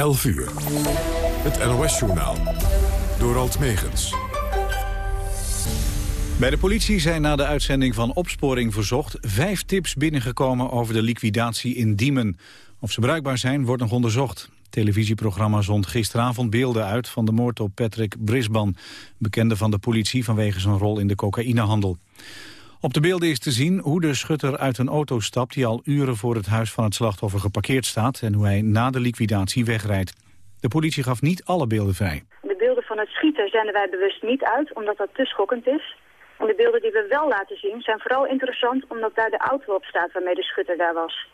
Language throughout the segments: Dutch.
11 uur. Het NOS-journaal. Door Alt Megens. Bij de politie zijn na de uitzending van Opsporing Verzocht... vijf tips binnengekomen over de liquidatie in Diemen. Of ze bruikbaar zijn, wordt nog onderzocht. Het televisieprogramma zond gisteravond beelden uit... van de moord op Patrick Brisban, bekende van de politie... vanwege zijn rol in de cocaïnehandel. Op de beelden is te zien hoe de schutter uit een auto stapt... die al uren voor het huis van het slachtoffer geparkeerd staat... en hoe hij na de liquidatie wegrijdt. De politie gaf niet alle beelden vrij. De beelden van het schieten zenden wij bewust niet uit, omdat dat te schokkend is. En de beelden die we wel laten zien zijn vooral interessant... omdat daar de auto op staat waarmee de schutter daar was.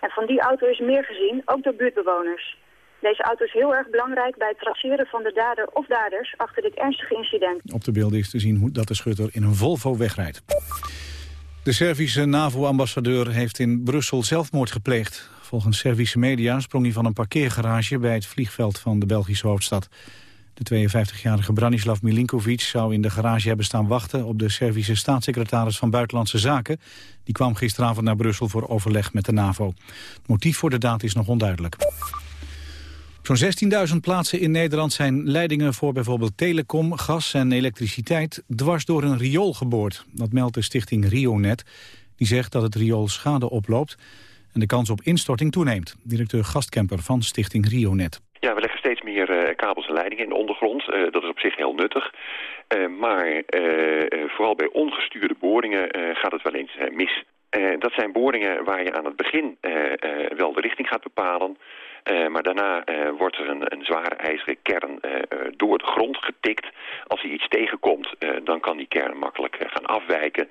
En van die auto is meer gezien, ook door buurtbewoners. Deze auto is heel erg belangrijk bij het traceren van de dader of daders achter dit ernstige incident. Op de beelden is te zien hoe dat de schutter in een Volvo wegrijdt. De Servische NAVO-ambassadeur heeft in Brussel zelfmoord gepleegd. Volgens Servische media sprong hij van een parkeergarage bij het vliegveld van de Belgische hoofdstad. De 52-jarige Branislav Milinkovic zou in de garage hebben staan wachten op de Servische staatssecretaris van Buitenlandse Zaken. Die kwam gisteravond naar Brussel voor overleg met de NAVO. Het motief voor de daad is nog onduidelijk. Zo'n 16.000 plaatsen in Nederland zijn leidingen voor bijvoorbeeld telecom, gas en elektriciteit dwars door een riool geboord. Dat meldt de stichting Rionet. Die zegt dat het riool schade oploopt en de kans op instorting toeneemt. Directeur Gastkemper van stichting Rionet. Ja, we leggen steeds meer uh, kabels en leidingen in de ondergrond. Uh, dat is op zich heel nuttig. Uh, maar vooral bij ongestuurde boringen gaat het wel eens mis. dat zijn boringen waar je aan het begin wel de richting gaat bepalen... Uh, maar daarna uh, wordt er een, een zware ijzeren kern uh, door de grond getikt. Als hij iets tegenkomt, dan kan die kern makkelijk gaan afwijken.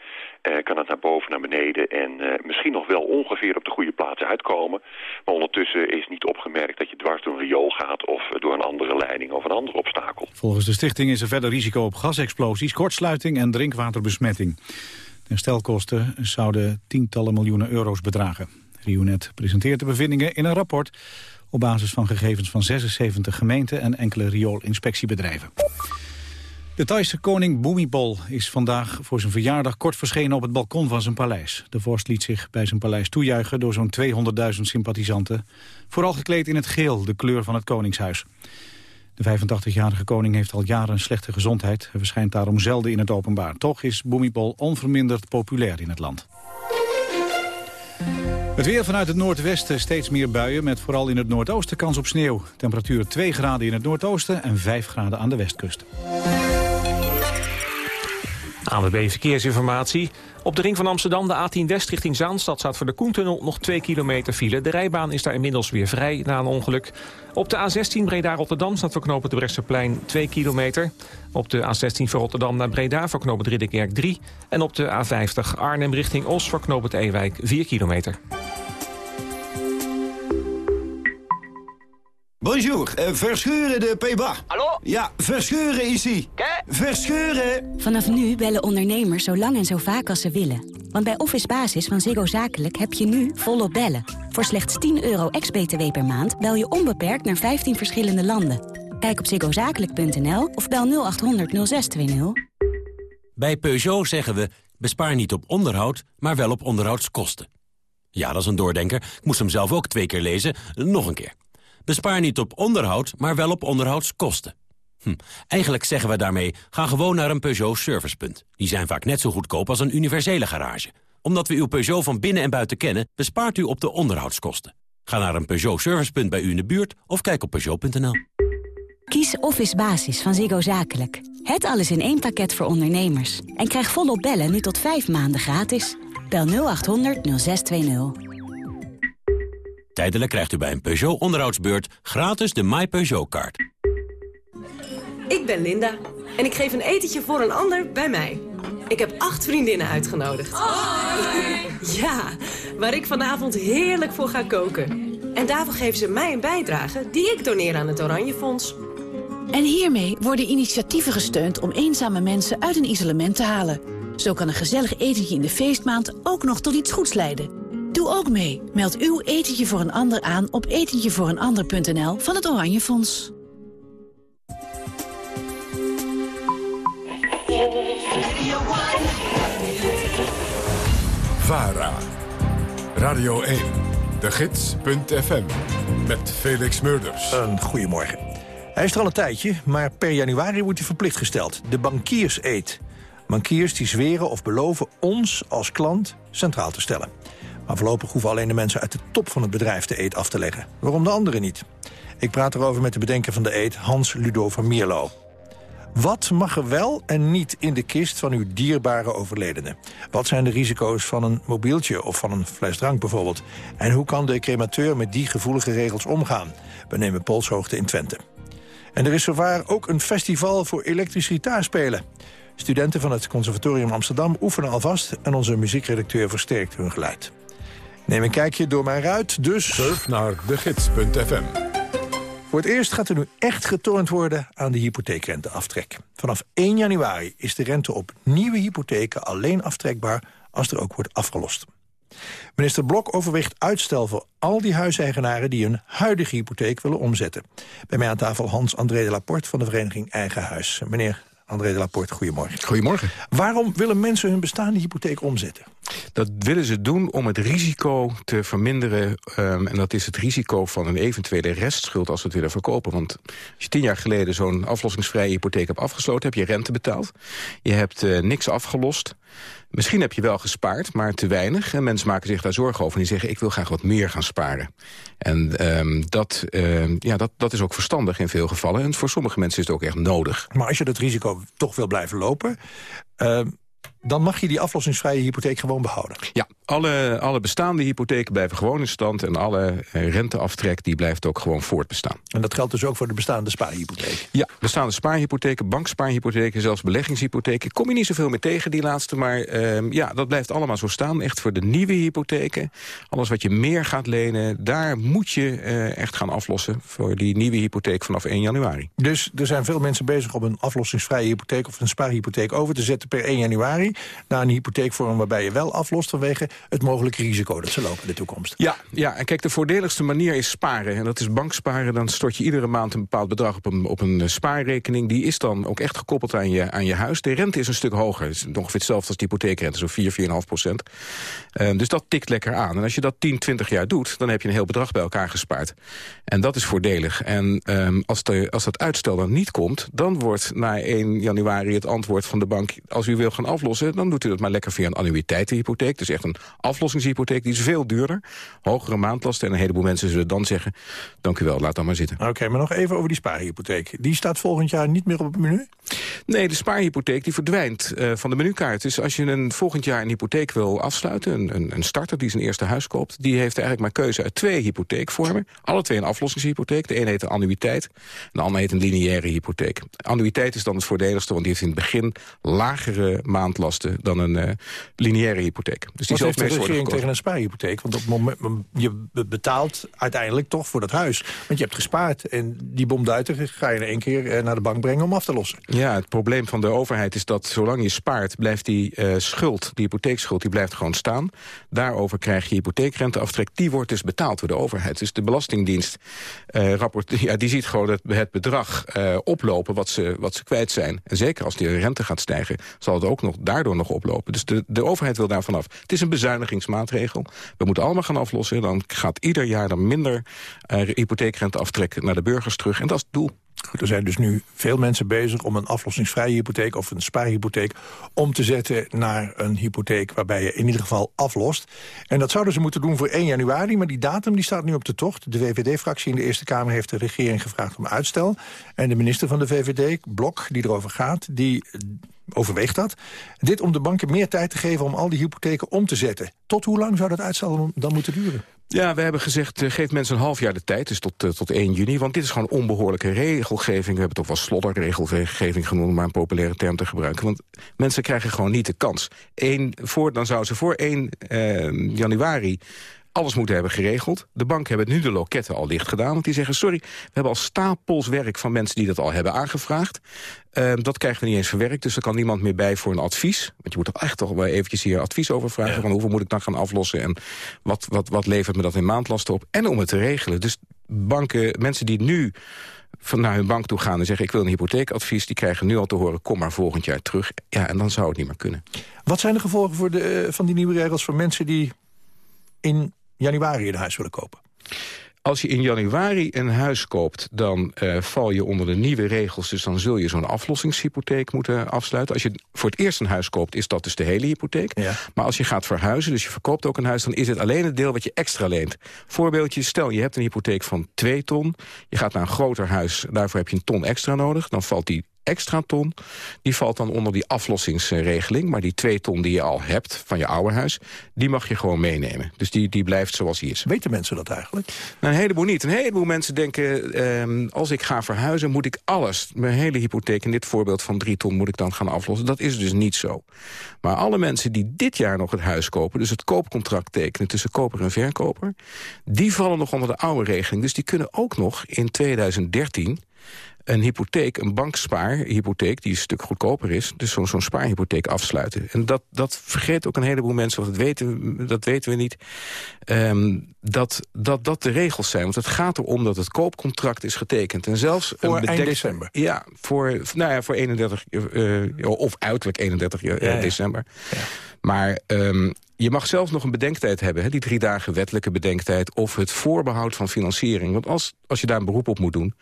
kan het naar boven, naar beneden en misschien nog wel ongeveer op de goede plaats uitkomen. Maar ondertussen is niet opgemerkt dat je dwars door een riool gaat... of door een andere leiding of een ander obstakel. Volgens de stichting is er verder risico op gasexplosies, kortsluiting en drinkwaterbesmetting. De herstelkosten zouden tientallen miljoenen euro's bedragen. Rionet presenteert de bevindingen in een rapport op basis van gegevens van 76 gemeenten en enkele rioolinspectiebedrijven. De Thaise koning Bhumibol is vandaag voor zijn verjaardag kort verschenen op het balkon van zijn paleis. De vorst liet zich bij zijn paleis toejuichen door zo'n 200.000 sympathisanten. Vooral gekleed in het geel, de kleur van het koningshuis. De 85-jarige koning heeft al jaren een slechte gezondheid. Hij verschijnt daarom zelden in het openbaar. Toch is Bhumibol onverminderd populair in het land. Het weer vanuit het noordwesten steeds meer buien... met vooral in het noordoosten kans op sneeuw. Temperatuur 2 graden in het noordoosten en 5 graden aan de westkust. ANWB Verkeersinformatie. Op de ring van Amsterdam, de A10 West richting Zaanstad... staat voor de Koentunnel nog 2 kilometer file. De rijbaan is daar inmiddels weer vrij na een ongeluk. Op de A16 Breda-Rotterdam staat voor knopen de Bresseplein 2 kilometer. Op de A16 van Rotterdam naar Breda voor knopen Ridderkerk 3. En op de A50 Arnhem richting Os voor knopen Ewijk 4 kilometer. Bonjour, uh, verscheuren de Peba. Hallo? Ja, verscheuren is ie. Verscheuren! Vanaf nu bellen ondernemers zo lang en zo vaak als ze willen. Want bij Office Basis van Ziggo Zakelijk heb je nu volop bellen. Voor slechts 10 euro ex-BTW per maand bel je onbeperkt naar 15 verschillende landen. Kijk op ziggozakelijk.nl of bel 0800 0620. Bij Peugeot zeggen we, bespaar niet op onderhoud, maar wel op onderhoudskosten. Ja, dat is een doordenker. Ik moest hem zelf ook twee keer lezen. Nog een keer. Bespaar niet op onderhoud, maar wel op onderhoudskosten. Hm. Eigenlijk zeggen we daarmee, ga gewoon naar een Peugeot servicepunt. Die zijn vaak net zo goedkoop als een universele garage. Omdat we uw Peugeot van binnen en buiten kennen, bespaart u op de onderhoudskosten. Ga naar een Peugeot servicepunt bij u in de buurt of kijk op Peugeot.nl. Kies Office Basis van Ziggo Zakelijk. Het alles in één pakket voor ondernemers. En krijg volop bellen nu tot vijf maanden gratis. Bel 0800 0620. Tijdelijk krijgt u bij een Peugeot onderhoudsbeurt gratis de My Peugeot-kaart. Ik ben Linda en ik geef een etentje voor een ander bij mij. Ik heb acht vriendinnen uitgenodigd. Ja, waar ik vanavond heerlijk voor ga koken. En daarvoor geven ze mij een bijdrage die ik doneer aan het Oranje Fonds. En hiermee worden initiatieven gesteund om eenzame mensen uit een isolement te halen. Zo kan een gezellig etentje in de feestmaand ook nog tot iets goeds leiden. Doe ook mee. Meld uw etentje voor een ander aan op etentjevooreenander.nl van het Oranje Fonds. VARA. Radio 1. De Gids.fm. met Felix Murders. Een goedemorgen. Hij is er al een tijdje, maar per januari wordt hij verplicht gesteld. De bankierseed. Bankiers die zweren of beloven ons als klant centraal te stellen. Maar voorlopig hoeven alleen de mensen uit de top van het bedrijf de eed af te leggen. Waarom de anderen niet? Ik praat erover met de bedenker van de eed, Hans Ludo van Mierlo. Wat mag er wel en niet in de kist van uw dierbare overledene? Wat zijn de risico's van een mobieltje of van een fles drank bijvoorbeeld? En hoe kan de cremateur met die gevoelige regels omgaan? We nemen polshoogte in Twente. En er is zowaar ook een festival voor elektrisch gitaarspelen. Studenten van het Conservatorium Amsterdam oefenen alvast... en onze muziekredacteur versterkt hun geluid. Neem een kijkje door mijn ruit, dus... Surf naar degids.fm. Voor het eerst gaat er nu echt getornd worden aan de hypotheekrenteaftrek. Vanaf 1 januari is de rente op nieuwe hypotheken alleen aftrekbaar als er ook wordt afgelost. Minister Blok overweegt uitstel voor al die huiseigenaren die hun huidige hypotheek willen omzetten. Bij mij aan tafel Hans-André de Laporte van de vereniging Eigen Huis. Meneer André de Laporte, goedemorgen. Goedemorgen. Waarom willen mensen hun bestaande hypotheek omzetten? Dat willen ze doen om het risico te verminderen. Um, en dat is het risico van een eventuele restschuld als ze het willen verkopen. Want als je tien jaar geleden zo'n aflossingsvrije hypotheek hebt afgesloten... heb je rente betaald. Je hebt uh, niks afgelost. Misschien heb je wel gespaard, maar te weinig. En mensen maken zich daar zorgen over en die zeggen... ik wil graag wat meer gaan sparen. En um, dat, uh, ja, dat, dat is ook verstandig in veel gevallen. En voor sommige mensen is het ook echt nodig. Maar als je dat risico toch wil blijven lopen... Uh, dan mag je die aflossingsvrije hypotheek gewoon behouden. Ja, alle, alle bestaande hypotheken blijven gewoon in stand... en alle uh, renteaftrek die blijft ook gewoon voortbestaan. En dat geldt dus ook voor de bestaande spaarhypotheek? Ja, bestaande spaarhypotheken, bankspaarhypotheken, zelfs beleggingshypotheken... kom je niet zoveel meer tegen, die laatste, maar uh, ja, dat blijft allemaal zo staan. Echt voor de nieuwe hypotheken, alles wat je meer gaat lenen... daar moet je uh, echt gaan aflossen voor die nieuwe hypotheek vanaf 1 januari. Dus er zijn veel mensen bezig om een aflossingsvrije hypotheek... of een spaarhypotheek over te zetten per 1 januari naar een hypotheekvorm waarbij je wel aflost vanwege het mogelijke risico dat ze lopen in de toekomst. Ja, ja, en kijk, de voordeligste manier is sparen. En dat is banksparen. Dan stort je iedere maand een bepaald bedrag op een, op een spaarrekening. Die is dan ook echt gekoppeld aan je, aan je huis. De rente is een stuk hoger. Het is ongeveer hetzelfde als de hypotheekrente, zo 4, 4,5 procent. Uh, dus dat tikt lekker aan. En als je dat 10, 20 jaar doet, dan heb je een heel bedrag bij elkaar gespaard. En dat is voordelig. En um, als, de, als dat uitstel dan niet komt, dan wordt na 1 januari het antwoord van de bank... als u wil gaan aflossen, dan doet u dat maar lekker via een annuïteitenhypotheek. Dus echt een aflossingshypotheek, die is veel duurder. Hogere maandlasten en een heleboel mensen zullen dan zeggen... dank u wel, laat dan maar zitten. Oké, okay, maar nog even over die spaarhypotheek. Die staat volgend jaar niet meer op het menu? Nee, de spaarhypotheek die verdwijnt uh, van de menukaart. Dus als je een, volgend jaar een hypotheek wil afsluiten... Een, een, een starter die zijn eerste huis koopt... die heeft eigenlijk maar keuze uit twee hypotheekvormen. Alle twee een aflossingshypotheek. De een heet een annuïteit, en de ander heet een lineaire hypotheek. Annuïteit is dan het voordeligste, want die heeft in het begin... lagere maandlasten dan een uh, lineaire hypotheek. Dus die Wat heeft de regering tegen een spaarhypotheek? Want op moment, je betaalt uiteindelijk toch voor dat huis. Want je hebt gespaard en die bomduiter ga je in één keer naar de bank brengen om af te lossen. Ja, het probleem van de overheid is dat zolang je spaart... blijft die uh, schuld, die hypotheekschuld, die blijft gewoon staan. Daarover krijg je hypotheekrenteaftrek. Die wordt dus betaald door de overheid. Dus de Belastingdienst uh, rapport, ja, die ziet gewoon het, het bedrag oplopen wat ze, wat ze kwijt zijn. En zeker als die rente gaat stijgen, zal het ook nog daardoor nog oplopen. Dus de, de overheid wil daar vanaf. Het is een bezuinigingsmaatregel. We moeten allemaal gaan aflossen. Dan gaat ieder jaar dan minder hypotheekrenteaftrek naar de burgers terug. En dat is het doel. Er zijn dus nu veel mensen bezig om een aflossingsvrije hypotheek... of een spaarhypotheek om te zetten naar een hypotheek... waarbij je in ieder geval aflost. En dat zouden ze moeten doen voor 1 januari, maar die datum die staat nu op de tocht. De VVD-fractie in de Eerste Kamer heeft de regering gevraagd om uitstel. En de minister van de VVD, Blok, die erover gaat... die overweegt dat. Dit om de banken meer tijd te geven om al die hypotheken om te zetten. Tot hoe lang zou dat uitstel dan moeten duren? Ja, we hebben gezegd, uh, geef mensen een half jaar de tijd, dus tot, uh, tot 1 juni. Want dit is gewoon onbehoorlijke regelgeving. We hebben het ook wel slodderregelgeving genoemd, maar een populaire term te gebruiken. Want mensen krijgen gewoon niet de kans. Eén, voor, dan zouden ze voor 1 uh, januari alles moeten hebben geregeld. De banken hebben nu de loketten al dicht gedaan. Want die zeggen, sorry, we hebben al stapels werk van mensen die dat al hebben aangevraagd. Uh, dat krijgen we niet eens verwerkt, dus er kan niemand meer bij voor een advies. Want je moet er echt toch wel eventjes hier advies over vragen. Ja. Van hoeveel moet ik dan gaan aflossen en wat, wat, wat levert me dat in maandlasten op? En om het te regelen. Dus banken, mensen die nu van naar hun bank toe gaan en zeggen... ik wil een hypotheekadvies, die krijgen nu al te horen... kom maar volgend jaar terug. Ja, en dan zou het niet meer kunnen. Wat zijn de gevolgen voor de, van die nieuwe regels voor mensen die in januari een huis willen kopen? Als je in januari een huis koopt, dan uh, val je onder de nieuwe regels. Dus dan zul je zo'n aflossingshypotheek moeten afsluiten. Als je voor het eerst een huis koopt, is dat dus de hele hypotheek. Ja. Maar als je gaat verhuizen, dus je verkoopt ook een huis... dan is het alleen het deel wat je extra leent. Voorbeeldje, stel je hebt een hypotheek van 2 ton. Je gaat naar een groter huis, daarvoor heb je een ton extra nodig. Dan valt die extra ton, die valt dan onder die aflossingsregeling. Maar die twee ton die je al hebt van je oude huis, die mag je gewoon meenemen. Dus die, die blijft zoals die is. Weten mensen dat eigenlijk? Een heleboel niet. Een heleboel mensen denken, ehm, als ik ga verhuizen, moet ik alles, mijn hele hypotheek, in dit voorbeeld van drie ton, moet ik dan gaan aflossen. Dat is dus niet zo. Maar alle mensen die dit jaar nog het huis kopen, dus het koopcontract tekenen tussen koper en verkoper, die vallen nog onder de oude regeling. Dus die kunnen ook nog in 2013 een hypotheek, een bankspaarhypotheek... die een stuk goedkoper is, dus zo'n zo'n spaarhypotheek afsluiten. En dat, dat vergeet ook een heleboel mensen, want dat weten, dat weten we niet... Um, dat, dat dat de regels zijn. Want het gaat erom dat het koopcontract is getekend. En zelfs voor eind december? Ja, voor, nou ja, voor 31, uh, eh, of uiterlijk 31 uh, ja, december. Ja. Maar um, je mag zelfs nog een bedenktijd hebben, hè, die drie dagen wettelijke bedenktijd... of het voorbehoud van financiering. Want als, als je daar een beroep op moet doen...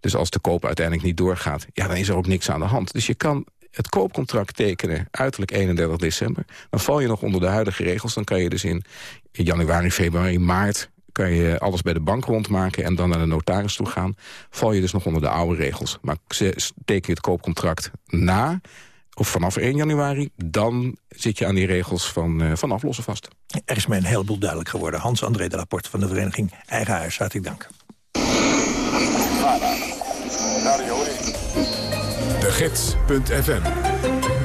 dus als de koop uiteindelijk niet doorgaat... ja, dan is er ook niks aan de hand. Dus je kan het koopcontract tekenen uiterlijk 31 december. Dan val je nog onder de huidige regels. Dan kan je dus in, januari, februari, maart kan je alles bij de bank rondmaken en dan naar de notaris toe gaan. Val je dus nog onder de oude regels. Maar teken je het koopcontract na of vanaf 1 januari, dan zit je aan die regels van, uh, van aflossen vast. Er is mij een heleboel duidelijk geworden. Hans-André de Laporte van de vereniging Eigen Huis. Hartelijk dank. De Gids.fm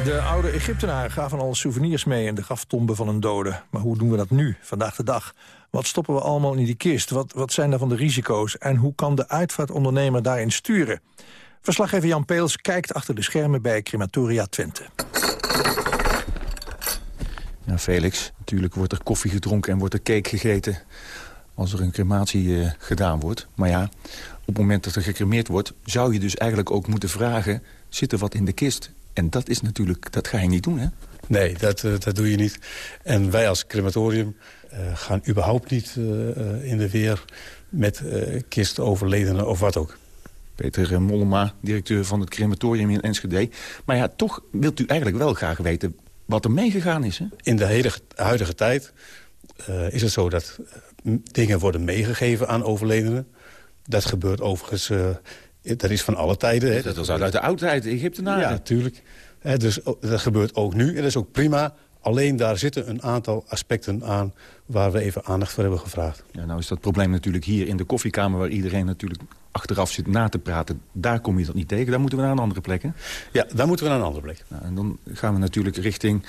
de oude Egyptenaren gaven al souvenirs mee in de graftombe van een dode. Maar hoe doen we dat nu, vandaag de dag? Wat stoppen we allemaal in die kist? Wat, wat zijn daarvan de risico's? En hoe kan de uitvaartondernemer daarin sturen? Verslaggever Jan Peels kijkt achter de schermen bij Crematoria Twente. Ja, Felix, natuurlijk wordt er koffie gedronken en wordt er cake gegeten... als er een crematie uh, gedaan wordt. Maar ja, op het moment dat er gecremeerd wordt... zou je dus eigenlijk ook moeten vragen, zit er wat in de kist? En dat is natuurlijk, dat ga je niet doen, hè? Nee, dat, uh, dat doe je niet. En wij als crematorium uh, gaan überhaupt niet in de weer... met kist overledenen of wat ook. Peter Mollema, directeur van het crematorium in Enschede. Maar ja, toch wilt u eigenlijk wel graag weten wat er meegegaan is. Hè? In de hele, huidige tijd uh, is het zo dat uh, dingen worden meegegeven aan overledenen. Dat gebeurt overigens, uh, dat is van alle tijden. Hè. Dat was uit de oudheid, Egyptenaren. Ja, natuurlijk. dus dat gebeurt ook nu en dat is ook prima. Alleen daar zitten een aantal aspecten aan waar we even aandacht voor hebben gevraagd. Ja, nou is dat probleem natuurlijk hier in de koffiekamer... waar iedereen natuurlijk achteraf zit na te praten. Daar kom je dat niet tegen. Daar moeten we naar een andere plek, hè? Ja, daar moeten we naar een andere plek. Nou, en dan gaan we natuurlijk richting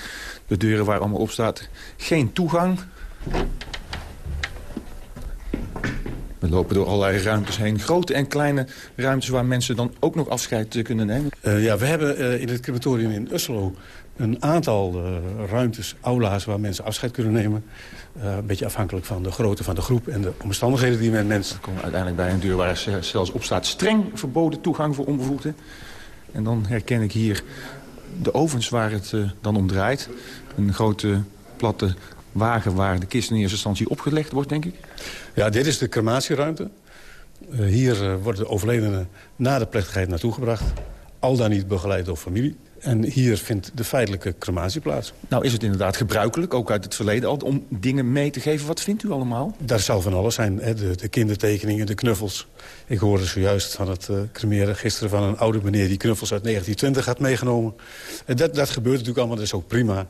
de deuren waar allemaal op staat. Geen toegang. We lopen door allerlei ruimtes heen. Grote en kleine ruimtes waar mensen dan ook nog afscheid kunnen nemen. Uh, ja, we hebben uh, in het crematorium in Usselo een aantal uh, ruimtes, aula's... waar mensen afscheid kunnen nemen. Uh, een beetje afhankelijk van de grootte van de groep en de omstandigheden die men mensen... Komen uiteindelijk bij een deur waar zelfs op staat... streng verboden toegang voor onbevoegden. En dan herken ik hier de ovens waar het uh, dan om draait. Een grote platte wagen waar de kist in eerste instantie opgelegd wordt, denk ik. Ja, dit is de crematieruimte. Uh, hier worden de overledenen na de plechtigheid naartoe gebracht. Al dan niet begeleid door familie. En hier vindt de feitelijke crematie plaats. Nou is het inderdaad gebruikelijk, ook uit het verleden al, om dingen mee te geven. Wat vindt u allemaal? Daar zal van alles zijn. Hè? De, de, kindertekeningen, de knuffels. Ik hoorde zojuist van het uh, cremeren gisteren van een oude meneer... die knuffels uit 1920 had meegenomen. En dat, dat gebeurt natuurlijk allemaal, dat is ook prima.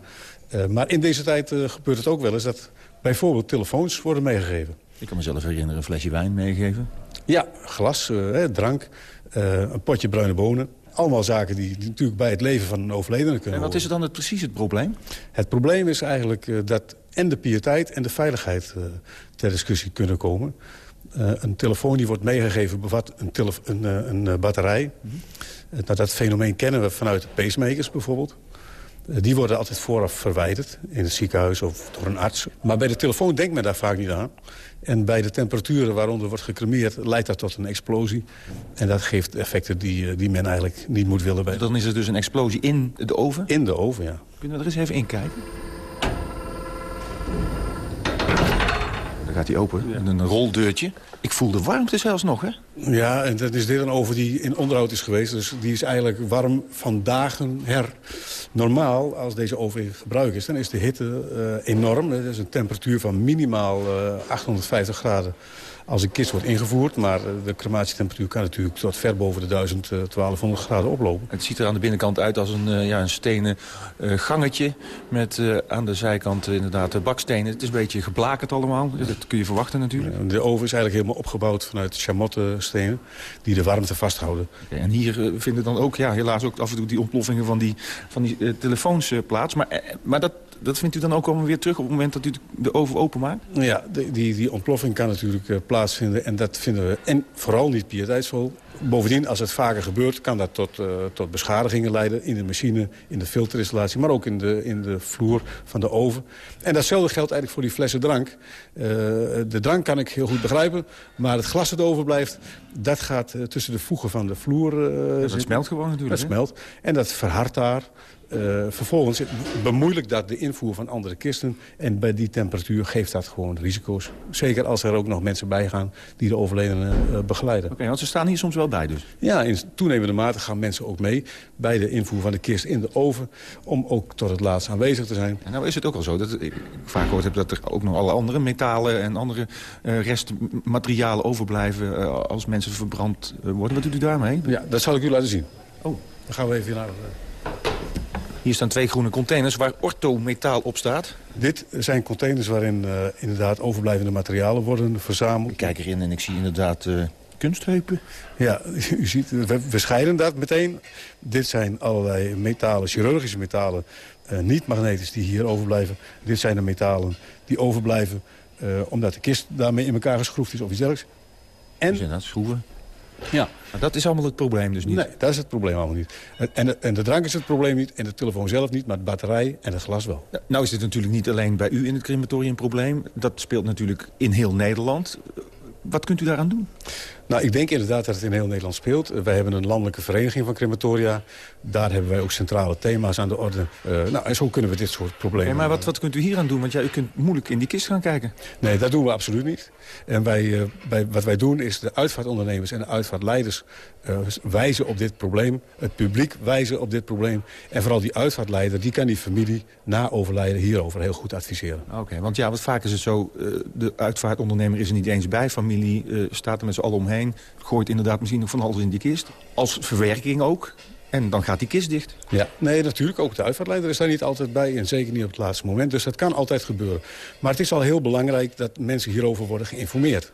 Uh, maar in deze tijd uh, gebeurt het ook wel eens dat bijvoorbeeld telefoons worden meegegeven. Ik kan mezelf herinneren een flesje wijn meegeven. Ja, glas, drank, een potje bruine bonen allemaal zaken die, natuurlijk bij het leven van een overledene kunnen En wat is er dan het, precies het probleem? Het probleem is eigenlijk uh, dat en de piëteit en de veiligheid uh, ter discussie kunnen komen. Uh, een telefoon die wordt meegegeven bevat een, een, een batterij. Mm -hmm. nou, dat fenomeen kennen we vanuit de pacemakers bijvoorbeeld. Die worden altijd vooraf verwijderd in het ziekenhuis of door een arts. Maar bij de telefoon denkt men daar vaak niet aan. En bij de temperaturen waaronder wordt gecremeerd leidt dat tot een explosie. En dat geeft effecten die, die men eigenlijk niet moet willen. Bij. Dan is er dus een explosie in de oven? In de oven, ja. Kunnen we er eens even in kijken? gaat hij open. Ja. Een roldeurtje. Ik voel de warmte zelfs nog, hè? Ja, en dat is dit een oven die in onderhoud is geweest. Dus die is eigenlijk warm van dagen her. Normaal, als deze oven in gebruik is, dan is de hitte uh, enorm. Dat is een temperatuur van minimaal uh, 850 graden als een kist wordt ingevoerd. Maar de crematietemperatuur kan natuurlijk tot ver boven de 1000, 1200 graden oplopen. Het ziet er aan de binnenkant uit als een, ja, een stenen gangetje... met aan de zijkant inderdaad bakstenen. Het is een beetje geblakerd allemaal. Dat kun je verwachten natuurlijk. de oven is eigenlijk helemaal opgebouwd vanuit chamotte-stenen... die de warmte vasthouden. Okay, en hier vinden dan ook ja, helaas ook af en toe die ontploffingen van die, van die telefoons plaats. Maar, maar dat dat vindt u dan ook allemaal weer terug op het moment dat u de oven openmaakt? Ja, die, die, die ontploffing kan natuurlijk uh, plaatsvinden. En dat vinden we en vooral niet pieteitsvol. Bovendien, als het vaker gebeurt, kan dat tot, uh, tot beschadigingen leiden... in de machine, in de filterinstallatie, maar ook in de, in de vloer van de oven. En datzelfde geldt eigenlijk voor die flessen drank. Uh, de drank kan ik heel goed begrijpen, maar het glas dat overblijft... dat gaat tussen de voegen van de vloer ja, Dat smelt gewoon natuurlijk. Dat smelt. En dat verhardt daar. Uh, vervolgens bemoeilijkt dat de invoer van andere kisten. En bij die temperatuur geeft dat gewoon risico's. Zeker als er ook nog mensen bij gaan die de overledene uh, begeleiden. Oké, okay, want ze staan hier soms wel bij dus? Ja, in toenemende mate gaan mensen ook mee bij de invoer van de kist in de oven. Om ook tot het laatst aanwezig te zijn. En nou is het ook al zo dat ik vaak gehoord heb dat er ook nog alle andere metalen en andere uh, restmaterialen overblijven als mensen verbrand worden. Wat doet u daarmee? Ja, dat zal ik u laten zien. Oh. Dan gaan we even naar... Hier staan twee groene containers waar orthometaal op staat. Dit zijn containers waarin uh, inderdaad overblijvende materialen worden verzameld. Ik kijk erin en ik zie inderdaad uh, kunstheupen. Ja, u ziet, we, we, scheiden dat meteen. Dit zijn allerlei metalen, chirurgische metalen, uh, niet magnetisch, die hier overblijven. Dit zijn de metalen die overblijven omdat de kist daarmee in elkaar geschroefd is of iets dergelijks. En, dus inderdaad schroeven. Ja. Dat is allemaal het probleem dus niet? Nee, dat is het probleem allemaal niet. En de, en de drank is het probleem niet, en de telefoon zelf niet... maar de batterij en het glas wel. Ja, nou is dit natuurlijk niet alleen bij u in het crematorium een probleem. Dat speelt natuurlijk in heel Nederland. Wat kunt u daaraan doen? Nou, ik denk inderdaad dat het in heel Nederland speelt. Wij hebben een landelijke vereniging van crematoria. Daar hebben wij ook centrale thema's aan de orde. Uh, nou, en zo kunnen we dit soort problemen... Okay, maar wat, wat kunt u hier aan doen? Want ja, u kunt moeilijk in die kist gaan kijken. Nee, dat doen we absoluut niet. En wij, uh, wij, wat wij doen is de uitvaartondernemers en de uitvaartleiders uh, wijzen op dit probleem. Het publiek wijzen op dit probleem. En vooral die uitvaartleider, die kan die familie na overlijden hierover heel goed adviseren. Oké, okay, want ja, wat vaak is het zo, de uitvaartondernemer is er niet eens bij. Familie staat er met z'n allen omheen gooit inderdaad misschien nog van alles in die kist. Als verwerking ook. En dan gaat die kist dicht. Ja, nee, natuurlijk. Ook de uitvaartleider is daar niet altijd bij. En zeker niet op het laatste moment. Dus dat kan altijd gebeuren. Maar het is al heel belangrijk dat mensen hierover worden geïnformeerd.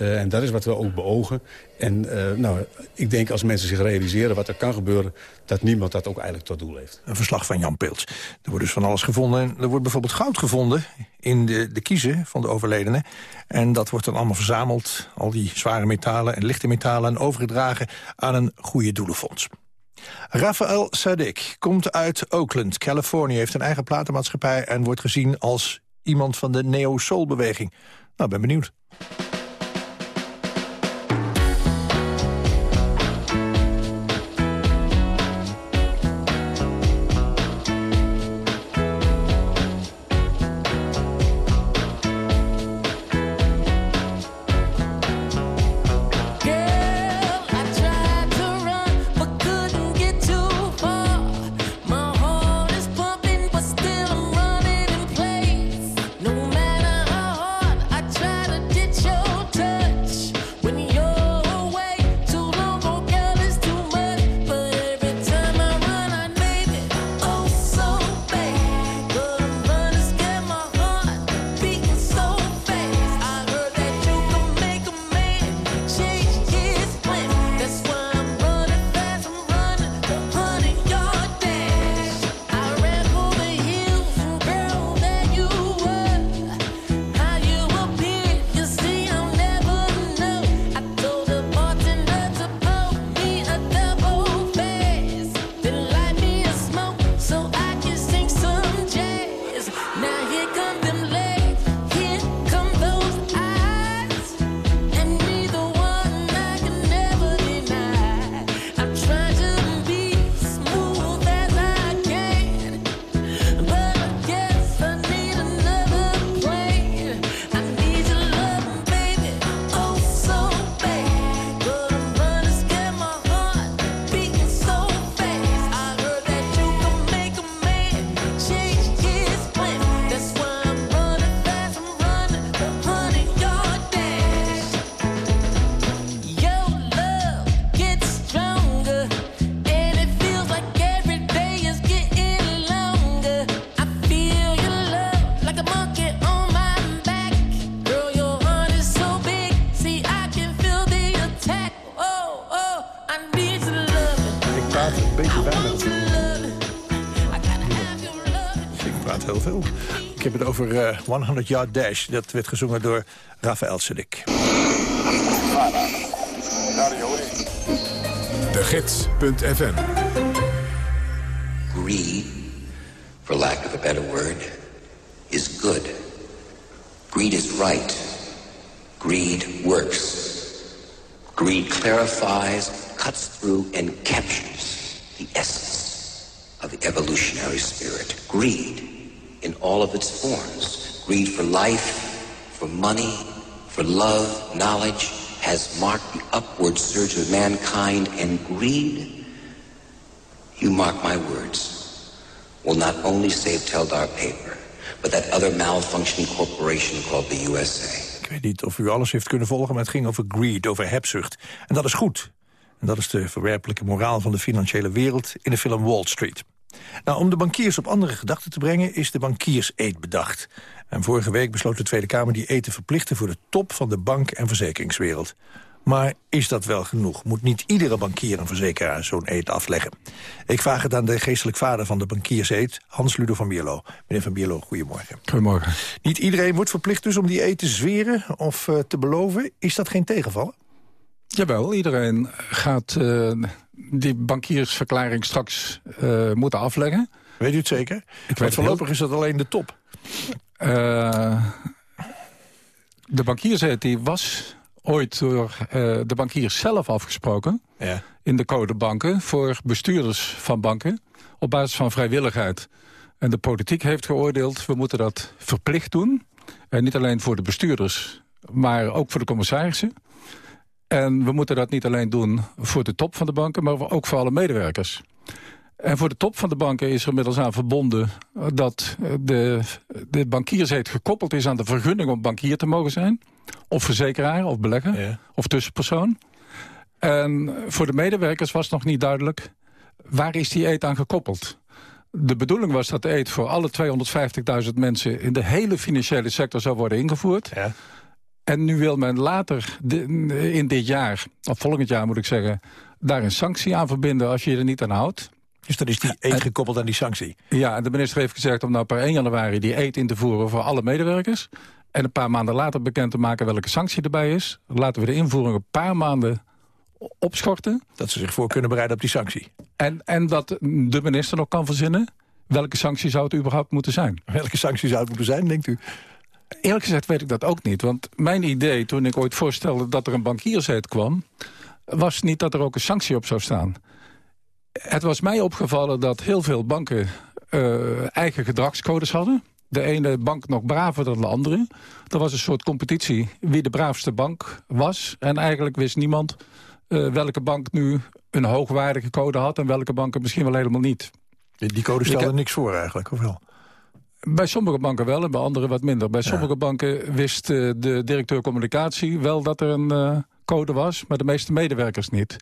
Uh, en dat is wat we ook beogen. En uh, nou, ik denk als mensen zich realiseren wat er kan gebeuren... dat niemand dat ook eigenlijk tot doel heeft. Een verslag van Jan Peels. Er wordt dus van alles gevonden. Er wordt bijvoorbeeld goud gevonden in de, de kiezen van de overledene. En dat wordt dan allemaal verzameld. Al die zware metalen en lichte metalen... en overgedragen aan een goede doelenfonds. Rafael Sadik komt uit Oakland, Californië. heeft een eigen platenmaatschappij... en wordt gezien als iemand van de neo-soul-beweging. Nou, ben benieuwd. Heel veel. Ik heb het over eh, 100 Yard Dash. Dat werd gezongen door Rafael Sedik. De Gids.fm Greed, for lack of a better word, is good. Greed is right. Greed works. Greed clarifies, cuts through, and captures the essence of the evolutionary spirit. Greed in all of its forms. Greed for life, for money, for love, knowledge, has marked the upward surge of mankind, and greed you mark my words, will not only save Teldar Paper, but that other malfunctioning corporation called the USA. Ik weet niet of u alles heeft kunnen volgen, maar het ging over greed, over hebzucht. En dat is goed. En dat is de verwerpelijke moraal van de financiële wereld in de film Wall Street. Nou, om de bankiers op andere gedachten te brengen... is de bankierseed bedacht. En vorige week besloot de Tweede Kamer die eet te verplichten... voor de top van de bank- en verzekeringswereld. Maar is dat wel genoeg? Moet niet iedere bankier en verzekeraar zo'n eed afleggen? Ik vraag het aan de geestelijk vader van de bankierseed, Hans Ludo van Bierlo. Meneer van Bierlo, goedemorgen. Goedemorgen. Niet iedereen wordt verplicht dus om die eed te zweren of uh, te beloven. Is dat geen tegenvaller? Jawel, iedereen gaat uh, die bankiersverklaring straks uh, moeten afleggen. Weet u het zeker? Ik weet voorlopig heel... is dat alleen de top. de bankierseed die was ooit door uh, de bankiers zelf afgesproken... Ja. in de codebanken voor bestuurders van banken... op basis van vrijwilligheid. En de politiek heeft geoordeeld, we moeten dat verplicht doen. En niet alleen voor de bestuurders, maar ook voor de commissarissen. En we moeten dat niet alleen doen voor de top van de banken... maar ook voor alle medewerkers. En voor de top van de banken is er inmiddels aan verbonden... dat de, de bankiersheid gekoppeld is aan de vergunning om bankier te mogen zijn. Of verzekeraar, of belegger, ja. of tussenpersoon. En voor de medewerkers was nog niet duidelijk... waar is die eet aan gekoppeld? De bedoeling was dat de eet voor alle 250.000 mensen... in de hele financiële sector zou worden ingevoerd. Ja. En nu wil men later in dit jaar, of volgend jaar moet ik zeggen... daar een sanctie aan verbinden als je je er niet aan houdt. Dus dan is die eet gekoppeld aan die sanctie? Ja, en de minister heeft gezegd om nou per 1 januari die eet in te voeren voor alle medewerkers. En een paar maanden later bekend te maken welke sanctie erbij is. Laten we de invoering een paar maanden opschorten. Dat ze zich voor kunnen bereiden op die sanctie. En, en dat de minister nog kan verzinnen welke sanctie zou het überhaupt moeten zijn. Welke sanctie zou het moeten zijn, denkt u? Eerlijk gezegd weet ik dat ook niet. Want mijn idee, toen ik ooit voorstelde dat er een bankiersheid kwam... was niet dat er ook een sanctie op zou staan. Het was mij opgevallen dat heel veel banken uh, eigen gedragscodes hadden. De ene bank nog braver dan de andere. Er was een soort competitie wie de braafste bank was. En eigenlijk wist niemand uh, welke bank nu een hoogwaardige code had... en welke banken misschien wel helemaal niet. Die, die code stelde niks voor eigenlijk, of wel? Bij sommige banken wel en bij andere wat minder. Bij sommige ja. banken wist uh, de directeur communicatie wel dat er een uh, code was... maar de meeste medewerkers niet.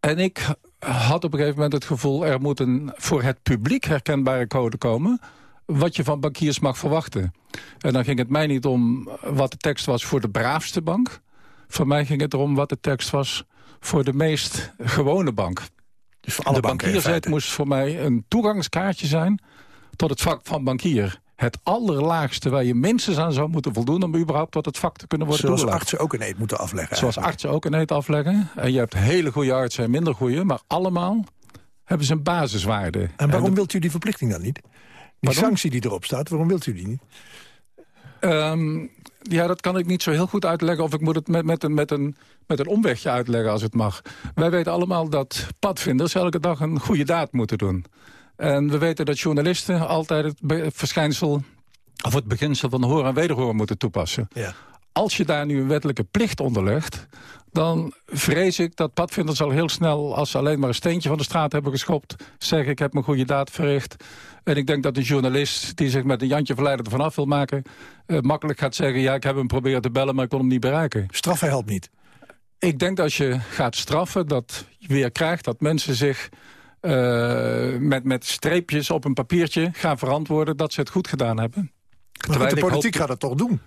En ik had op een gegeven moment het gevoel... er moet een voor het publiek herkenbare code komen... wat je van bankiers mag verwachten. En dan ging het mij niet om wat de tekst was voor de braafste bank. Voor mij ging het erom wat de tekst was voor de meest gewone bank. Dus voor alle de bankiersheid moest voor mij een toegangskaartje zijn... tot het vak van bankier. Het allerlaagste waar je minstens aan zou moeten voldoen... om überhaupt tot het vak te kunnen worden Zoals toegelaten. artsen ook een eet moeten afleggen. Zoals eigenlijk. artsen ook een eet afleggen. En je hebt hele goede artsen en minder goede... maar allemaal hebben ze een basiswaarde. En waarom de... wilt u die verplichting dan niet? Die Pardon? sanctie die erop staat, waarom wilt u die niet? Um, ja, dat kan ik niet zo heel goed uitleggen. Of ik moet het met, met, een, met, een, met een omwegje uitleggen als het mag. Wij weten allemaal dat padvinders elke dag een goede daad moeten doen. En we weten dat journalisten altijd het verschijnsel... of het beginsel van hoor en wederhoor moeten toepassen. Ja. Als je daar nu een wettelijke plicht onder legt... dan vrees ik dat padvinders al heel snel... als ze alleen maar een steentje van de straat hebben geschopt... zeggen ik heb mijn goede daad verricht... En ik denk dat een journalist die zich met een Jantje Verleider ervan af wil maken... Uh, makkelijk gaat zeggen, ja, ik heb hem proberen te bellen... maar ik kon hem niet bereiken. Straffen helpt niet. Ik denk dat als je gaat straffen, dat je weer krijgt... dat mensen zich met, met streepjes op een papiertje gaan verantwoorden... dat ze het goed gedaan hebben. Maar goed, de politiek hoop... gaat het toch doen?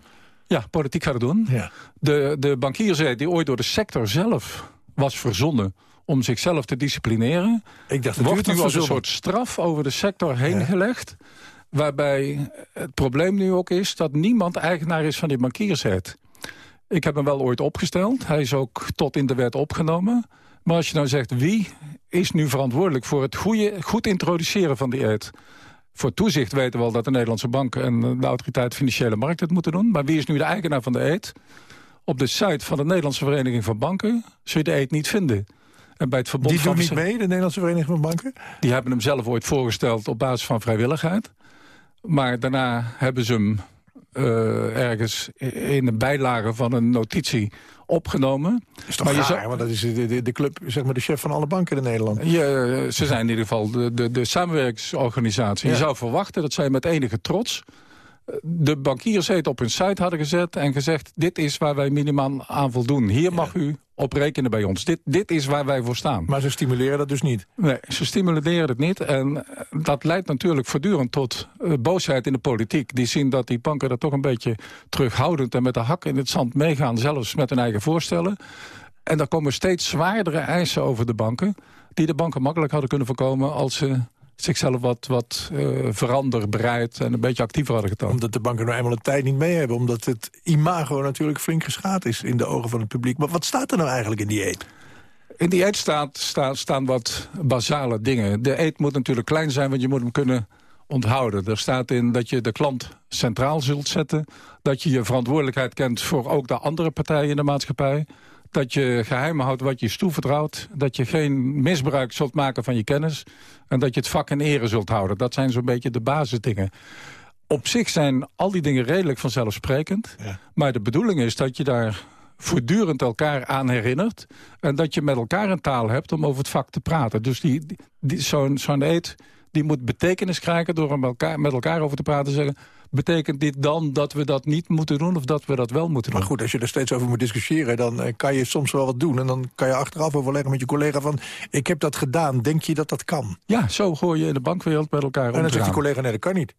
Ja, politiek gaat het doen. Ja. De, de die ooit door de sector zelf was verzonnen om zichzelf te disciplineren... Ik dacht dat wordt nu als een soort straf over de sector heen Ja. gelegd... waarbij het probleem nu ook is... dat niemand eigenaar is van die bankiersheid. Ik heb hem wel ooit opgesteld. Hij is ook tot in de wet opgenomen. Maar als je nou zegt, wie is nu verantwoordelijk... voor het goede, goed introduceren van die eet? Voor toezicht weten we al dat de Nederlandse bank... en de autoriteit Financiële Markt het moeten doen. Maar wie is nu de eigenaar van de eet? Op de site van de Nederlandse Vereniging van Banken... zul je de eet niet vinden. En bij het verbod Die van doen niet mee, de Nederlandse Vereniging van Banken? Die hebben hem zelf ooit voorgesteld op basis van vrijwilligheid. Maar daarna hebben ze hem uh, ergens in een bijlage van een notitie opgenomen. Dat is toch maar raar, je zou, want dat is de, de, de, club, zeg maar de chef van alle banken in Nederland. je, ze zijn in ieder geval de, de, de samenwerkingsorganisatie. Ja. Je zou verwachten dat zij met enige trots de bankiers het op hun site hadden gezet en gezegd... dit is waar wij minimaal aan voldoen. Hier mag u op rekenen bij ons. Dit, dit is waar wij voor staan. Maar ze stimuleren dat dus niet? Nee, ze stimuleren het niet. En dat leidt natuurlijk voortdurend tot uh, boosheid in de politiek. Die zien dat die banken er toch een beetje terughoudend... en met de hak in het zand meegaan, zelfs met hun eigen voorstellen. En dan komen steeds zwaardere eisen over de banken... die de banken makkelijk hadden kunnen voorkomen... als ze zichzelf wat, wat uh, veranderbereid en een beetje actiever hadden getoond. Omdat de banken nou eenmaal de tijd niet mee hebben. Omdat het imago natuurlijk flink geschaad is in de ogen van het publiek. Maar wat staat er nou eigenlijk in die eet? In die eet staat, sta, staan wat basale dingen. De eet moet natuurlijk klein zijn, want je moet hem kunnen onthouden. Er staat in dat je de klant centraal zult zetten. Dat je je verantwoordelijkheid kent voor ook de andere partijen in de maatschappij dat je geheim houdt wat je is toevertrouwt. Dat je geen misbruik zult maken van je kennis. En dat je het vak in ere zult houden. Dat zijn zo'n beetje de basisdingen. Op zich zijn al die dingen redelijk vanzelfsprekend. Ja. Maar de bedoeling is dat je daar voortdurend elkaar aan herinnert. En dat je met elkaar een taal hebt om over het vak te praten. Dus die, die, zo'n zo'n eet die moet betekenis krijgen door met elkaar, met elkaar over te praten. Zeggen, betekent dit dan dat we dat niet moeten doen... of dat we dat wel moeten doen? Maar goed, als je er steeds over moet discussiëren... dan uh, kan je soms wel wat doen. En dan kan je achteraf overleggen met je collega van... ik heb dat gedaan, denk je dat dat kan? Ja, zo gooi je in de bankwereld met elkaar om En dan zegt die collega, nee, dat kan niet.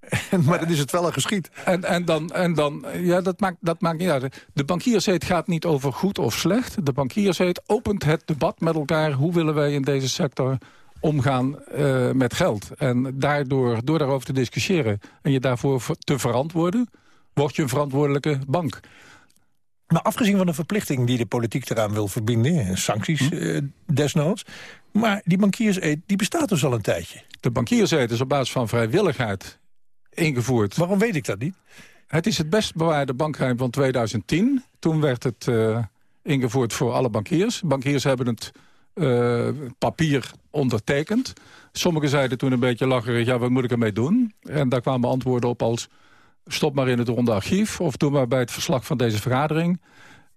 maar dan is het wel een geschied. En, en, dan, en dan, ja, dat maakt, dat maakt niet uit. De bankiersheet gaat niet over goed of slecht. De bankiersheet opent het debat met elkaar. Hoe willen wij in deze sector omgaan uh, met geld. En daardoor, door daarover te discussiëren en je daarvoor te verantwoorden... word je een verantwoordelijke bank. Maar afgezien van de verplichting die de politiek eraan wil verbinden... sancties hm? uh, desnoods... maar die bankierseed die bestaat dus al een tijdje. De bankierseed is op basis van vrijwilligheid ingevoerd. Waarom weet ik dat niet? Het is het best bewaarde bankgeheim van 2010. Toen werd het uh, ingevoerd voor alle bankiers. Bankiers hebben het uh, papier ondertekend. Sommigen zeiden toen een beetje lacherig, ja, wat moet ik ermee doen? En daar kwamen antwoorden op als, stop maar in het ronde archief... of doe maar bij het verslag van deze vergadering.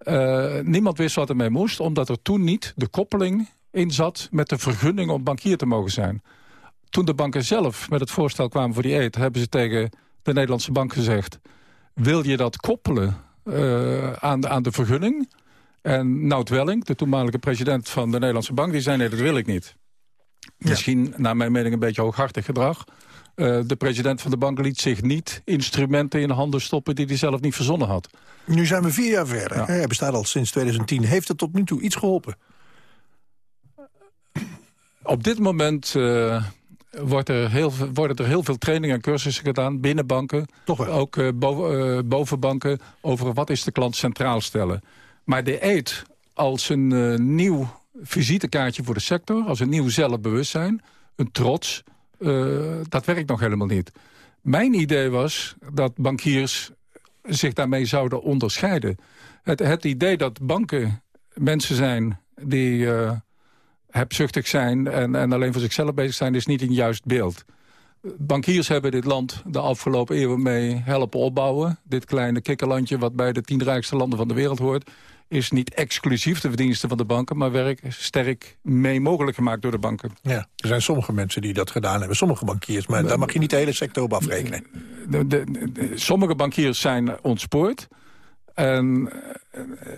Uh, niemand wist wat ermee moest, omdat er toen niet de koppeling in zat... met de vergunning om bankier te mogen zijn. Toen de banken zelf met het voorstel kwamen voor die eet... hebben ze tegen de Nederlandse bank gezegd... wil je dat koppelen uh, aan, aan de vergunning... En Nout Welling, de toenmalige president van de Nederlandse Bank... die zei nee, dat wil ik niet. Ja. Misschien, naar mijn mening, een beetje hooghartig gedrag. Uh, de president van de bank liet zich niet instrumenten in de handen stoppen... die hij zelf niet verzonnen had. Nu zijn we vier jaar verder. Ja. Hij bestaat al sinds 2010. Heeft het tot nu toe iets geholpen? Op dit moment... Uh, wordt er heel, worden er heel veel trainingen en cursussen gedaan binnen banken. Toch wel? Ook uh, boven, boven banken over wat is de klant centraal stellen. Maar de eet als een uh, nieuw visitekaartje voor de sector... als een nieuw zelfbewustzijn, een trots, uh, dat werkt nog helemaal niet. Mijn idee was dat bankiers zich daarmee zouden onderscheiden. Het, het idee dat banken mensen zijn die uh, hebzuchtig zijn... En, en alleen voor zichzelf bezig zijn, is niet een juist beeld. Bankiers hebben dit land de afgelopen eeuwen mee helpen opbouwen. Dit kleine kikkerlandje wat bij de tien rijkste landen van de wereld hoort is niet exclusief de verdiensten van de banken... maar werk sterk mee mogelijk gemaakt door de banken. Ja, er zijn sommige mensen die dat gedaan hebben. Sommige bankiers, maar daar mag je niet de hele sector op afrekenen. De, de, de, sommige bankiers zijn ontspoord. En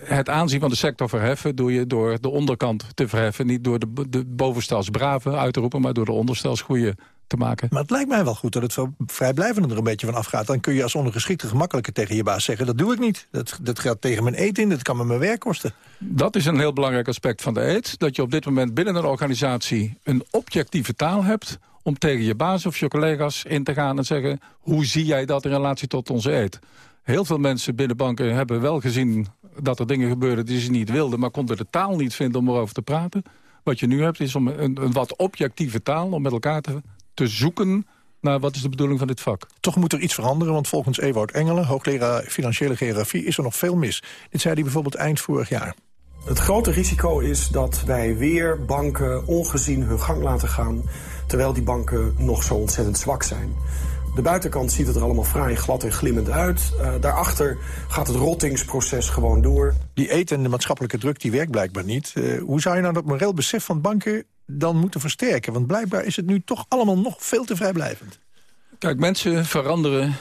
het aanzien van de sector verheffen doe je door de onderkant te verheffen. Niet door de, de bovenste als brave uit te roepen... maar door de onderste als goede te maken. Maar het lijkt mij wel goed dat het vrijblijvend er een beetje van afgaat. Dan kun je als ondergeschikte gemakkelijker tegen je baas zeggen... dat doe ik niet, dat, dat gaat tegen mijn eten in, dat kan me mijn werk kosten. Dat is een heel belangrijk aspect van de eet. Dat je op dit moment binnen een organisatie een objectieve taal hebt... om tegen je baas of je collega's in te gaan en zeggen... hoe zie jij dat in relatie tot onze eet? Heel veel mensen binnen banken hebben wel gezien dat er dingen gebeurden die ze niet wilden... maar konden de taal niet vinden om erover te praten. Wat je nu hebt is om een, een wat objectieve taal om met elkaar te, te zoeken naar wat is de bedoeling van dit vak. Toch moet er iets veranderen, want volgens Ewout Engelen... hoogleraar financiële geografie, is er nog veel mis. Dit zei hij bijvoorbeeld eind vorig jaar. Het grote risico is dat wij weer banken ongezien hun gang laten gaan... terwijl die banken nog zo ontzettend zwak zijn. De buitenkant ziet het er allemaal fraai, glad en glimmend uit. Uh, daarachter gaat het rottingsproces gewoon door. Die eten en de maatschappelijke druk die werkt blijkbaar niet. Uh, hoe zou je nou dat moreel besef van banken dan moeten versterken? Want blijkbaar is het nu toch allemaal nog veel te vrijblijvend. Kijk, mensen veranderen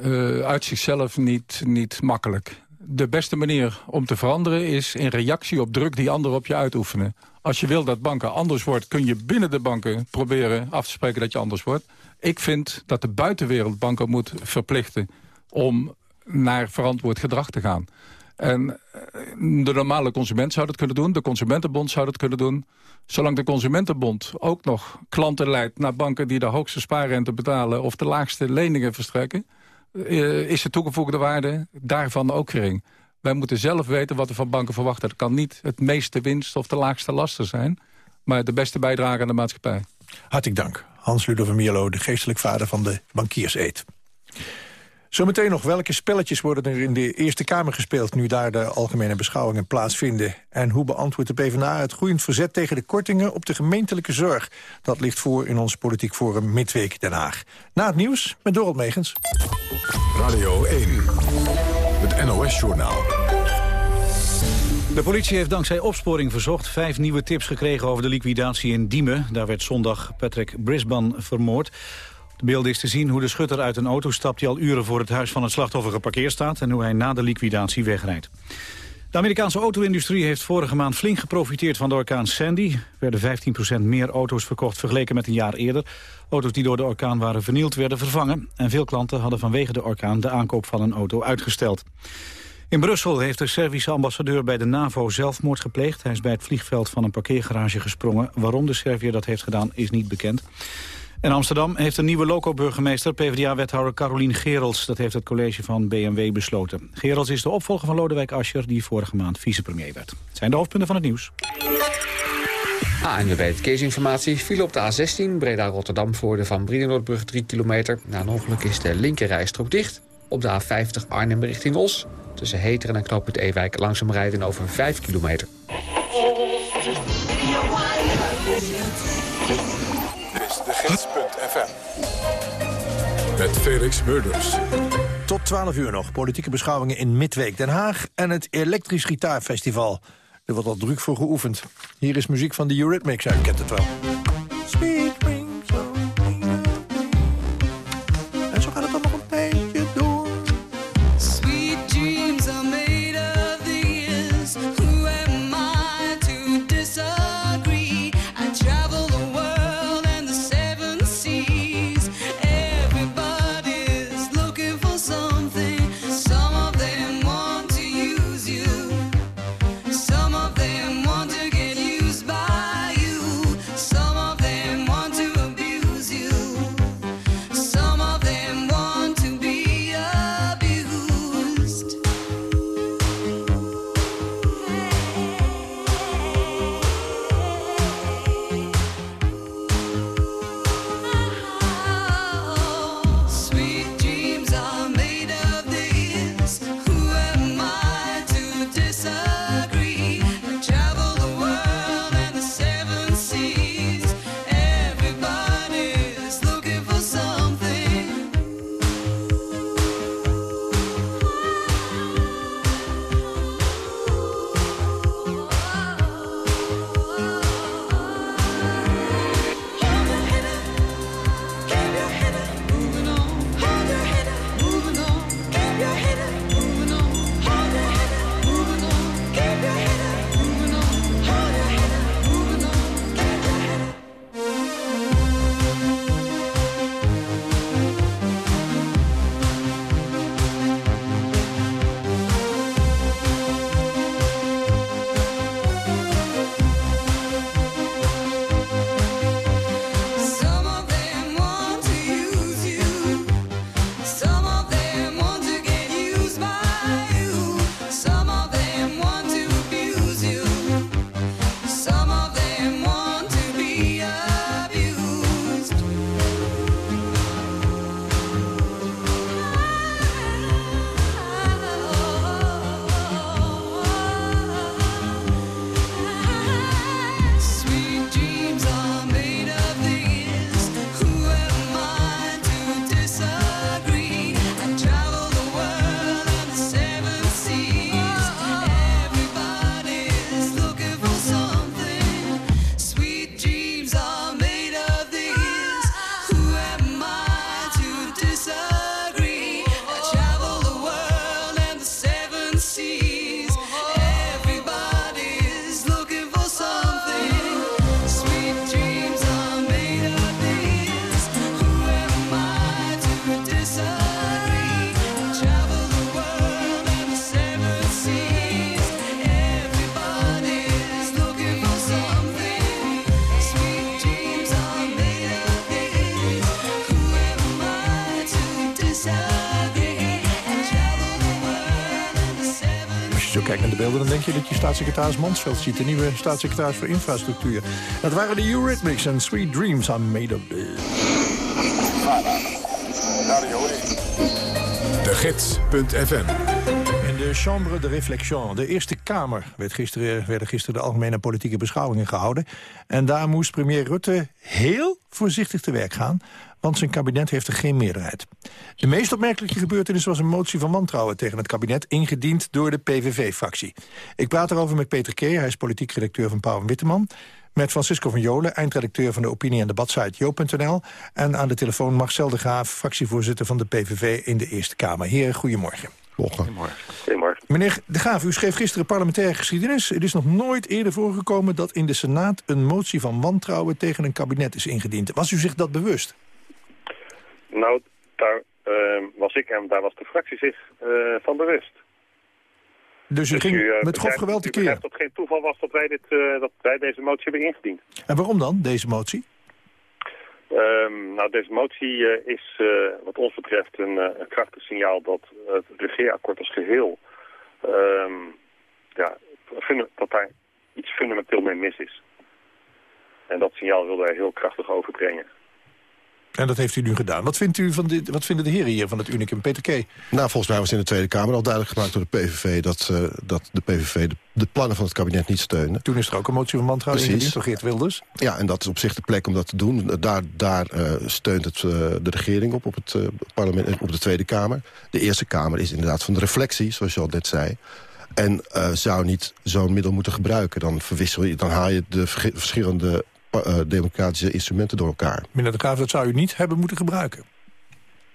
uh, uit zichzelf niet, niet makkelijk. De beste manier om te veranderen is in reactie op druk die anderen op je uitoefenen. Als je wil dat banken anders wordt, kun je binnen de banken proberen af te spreken dat je anders wordt. Ik vind dat de buitenwereld banken moet verplichten om naar verantwoord gedrag te gaan. En eh, de normale consument zou dat kunnen doen. De Consumentenbond zou dat kunnen doen. Zolang de Consumentenbond ook nog klanten leidt naar banken... die de hoogste spaarrente betalen of de laagste leningen verstrekken... Eh, is de toegevoegde waarde daarvan ook gering. Wij moeten zelf weten wat we van banken verwachten. Het kan niet het meeste winst of de laagste lasten zijn... maar de beste bijdrage aan de maatschappij. Hartelijk dank. Hans Ludo van Mierlo, de geestelijk vader van de bankierseet. Zometeen nog, welke spelletjes worden er in de Eerste Kamer gespeeld... nu daar de algemene beschouwingen plaatsvinden? En hoe beantwoordt de PvdA het groeiend verzet tegen de kortingen... op de gemeentelijke zorg? Dat ligt voor in ons politiek forum Midweek Den Haag. Na het nieuws met Dorot Megens. Radio 1, het NOS-journaal. De politie heeft dankzij opsporing verzocht vijf nieuwe tips gekregen over de liquidatie in Diemen. Daar werd zondag Patrick Brisbane vermoord. De beelden is te zien hoe de schutter uit een auto stapt die al uren voor het huis van het slachtoffer geparkeerd staat en hoe hij na de liquidatie wegrijdt. De Amerikaanse auto-industrie heeft vorige maand flink geprofiteerd van de orkaan Sandy. Er werden 15% meer auto's verkocht vergeleken met een jaar eerder. Auto's die door de orkaan waren vernield werden vervangen. En veel klanten hadden vanwege de orkaan de aankoop van een auto uitgesteld. In Brussel heeft de Servische ambassadeur bij de NAVO zelfmoord gepleegd. Hij is bij het vliegveld van een parkeergarage gesprongen. Waarom de Serviër dat heeft gedaan is niet bekend. In Amsterdam heeft een nieuwe loco-burgemeester, PvdA-wethouder Carolien Gerels. Dat heeft het college van BMW besloten. Gerels is de opvolger van Lodewijk Asscher, die vorige maand vicepremier werd. Het zijn de hoofdpunten van het nieuws. ANWB Verkeersinformatie viel op de A16 Breda-Rotterdam voor de Van Brienenoordbrug 3 kilometer. Na een ongeluk is de linkerrijstrook dicht. Op de A50 Arnhem richting Os. Tussen Heteren en Knooppunt Ewijk langzaam rijden over 5 kilometer. gids.fm. Met Felix Murders. Tot 12 uur nog. Politieke beschouwingen in Midweek Den Haag... en het Elektrisch Gitaarfestival. Er wordt al druk voor geoefend. Hier is muziek van de Eurythmics. Uit kent het wel. Denk je dat je staatssecretaris Mansveld ziet. De nieuwe staatssecretaris voor infrastructuur. Dat waren de Eurythmics en Sweet Dreams are made of this. De Gids.fm In de Chambre de Réflexion, de Eerste Kamer, werd gisteren, werden gisteren de algemene politieke beschouwingen gehouden. En daar moest premier Rutte heel voorzichtig te werk gaan, want zijn kabinet heeft er geen meerderheid. De meest opmerkelijke gebeurtenis was een motie van wantrouwen tegen het kabinet, ingediend door de PVV-fractie. Ik praat erover met Peter Kee, hij is politiek redacteur van Pauw en Witteman. Met Francisco van Jolen, eindredacteur van de opinie- en debatsite Jo.nl. En aan de telefoon Marcel de Graaf, fractievoorzitter van de PVV in de Eerste Kamer. Heren, goedemorgen. Goedemorgen. Meneer De Graaf, u schreef gisteren parlementaire geschiedenis. Het is nog nooit eerder voorgekomen dat in de Senaat een motie van wantrouwen tegen een kabinet is ingediend. Was u zich dat bewust? Nou, daar eh, was ik en daar was de fractie zich eh, van bewust. Dus u ging u, eh, met grof geweld tekeer. begrijpt dat het geen toeval was dat wij, dit, dat wij deze motie hebben ingediend. En waarom dan, deze motie? Ehm, nou, deze motie is wat ons betreft een, een krachtig signaal dat het regeerakkoord als geheel, ehm, ja, dat daar iets fundamenteel mee mis is. En dat signaal wilden wij heel krachtig overbrengen. En dat heeft u nu gedaan. Wat, vindt u van dit, wat vinden de heren hier van het Unicum? Peter K. Nou, volgens mij was in de Tweede Kamer al duidelijk gemaakt door de PVV... dat, eh, dat de PVV de, de plannen van het kabinet niet steunde. Toen is er ook een motie van wantrouwen ingediend door Geert Wilders. Ja, en dat is op zich de plek om dat te doen. Daar, daar eh, steunt het, eh, de regering op, op het parlement, op de Tweede Kamer. De Eerste Kamer is inderdaad van de reflectie, zoals je al net zei. En zou niet zo'n middel moeten gebruiken. Dan, verwissel je, dan haal je de verschillende eh, democratische instrumenten door elkaar. Meneer De Graaf, dat zou u niet hebben moeten gebruiken.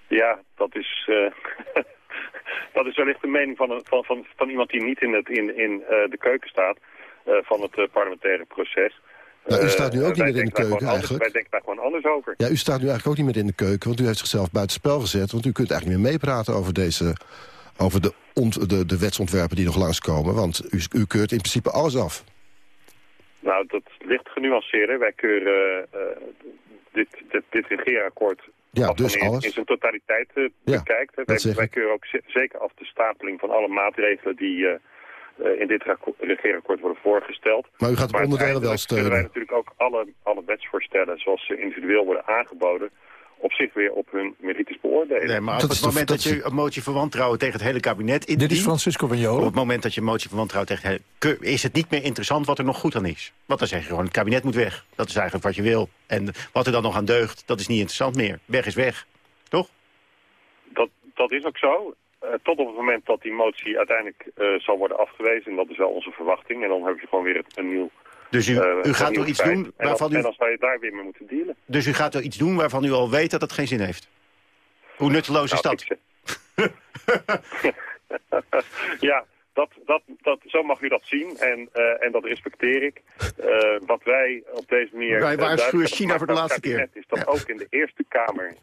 Ja, dat is, eh, dat is wellicht de mening van, een, van, van, van iemand die niet in, het, in, in eh, de keuken staat eh, van het eh, parlementaire proces. Nou, u Eh, staat nu ook niet meer in de keuken, gewoon anders- eigenlijk. Wij denken daar gewoon anders over. Ja, u staat nu eigenlijk ook niet meer in de keuken, want u heeft zichzelf buitenspel gezet. Want u kunt eigenlijk niet meer meepraten over, deze, over de, ont, de, de wetsontwerpen die nog langskomen. Want u, u keurt in principe alles af. Nou, dat ligt genuanceerder. Wij keuren eh, dit, dit, dit regeerakkoord Ja, dus alles. in zijn totaliteit eh, Ja, bekijkt. hè. Wij, keuren ook ze- zeker af de stapeling van alle maatregelen die eh, eh, in dit regeerakkoord worden voorgesteld. Maar u gaat de onderdelen wel kunnen wij steunen. natuurlijk ook alle, alle wetsvoorstellen zoals ze individueel worden aangeboden op zich weer op hun merites beoordelen. Nee, maar op het moment dat je een motie van wantrouwen tegen het hele kabinet indient... Dit is Francisco van Op het moment dat je een motie van wantrouwen tegen het is het niet meer interessant wat er nog goed aan is. Want dan zeg je gewoon, het kabinet moet weg. Dat is eigenlijk wat je wil. En wat er dan nog aan deugt, dat is niet interessant meer. Weg is weg. Toch? Dat, dat is ook zo. Eh, tot op het moment dat die motie uiteindelijk eh, zal worden afgewezen. En dat is wel onze verwachting. En dan heb je gewoon weer een nieuw Dus u, eh, u een gaat toch iets doen waarvan en u... dan zou je daar weer mee moeten dealen. Dus u gaat er iets doen waarvan u al weet dat het geen zin heeft. Hoe nutteloos is Nou, dat? ja, dat, dat, dat, zo mag u dat zien en, eh, en dat respecteer ik. Eh, wat wij op deze manier... Wij waarschuwen duidelijk China voor de laatste kabinet Is dat ook in de Eerste Kamer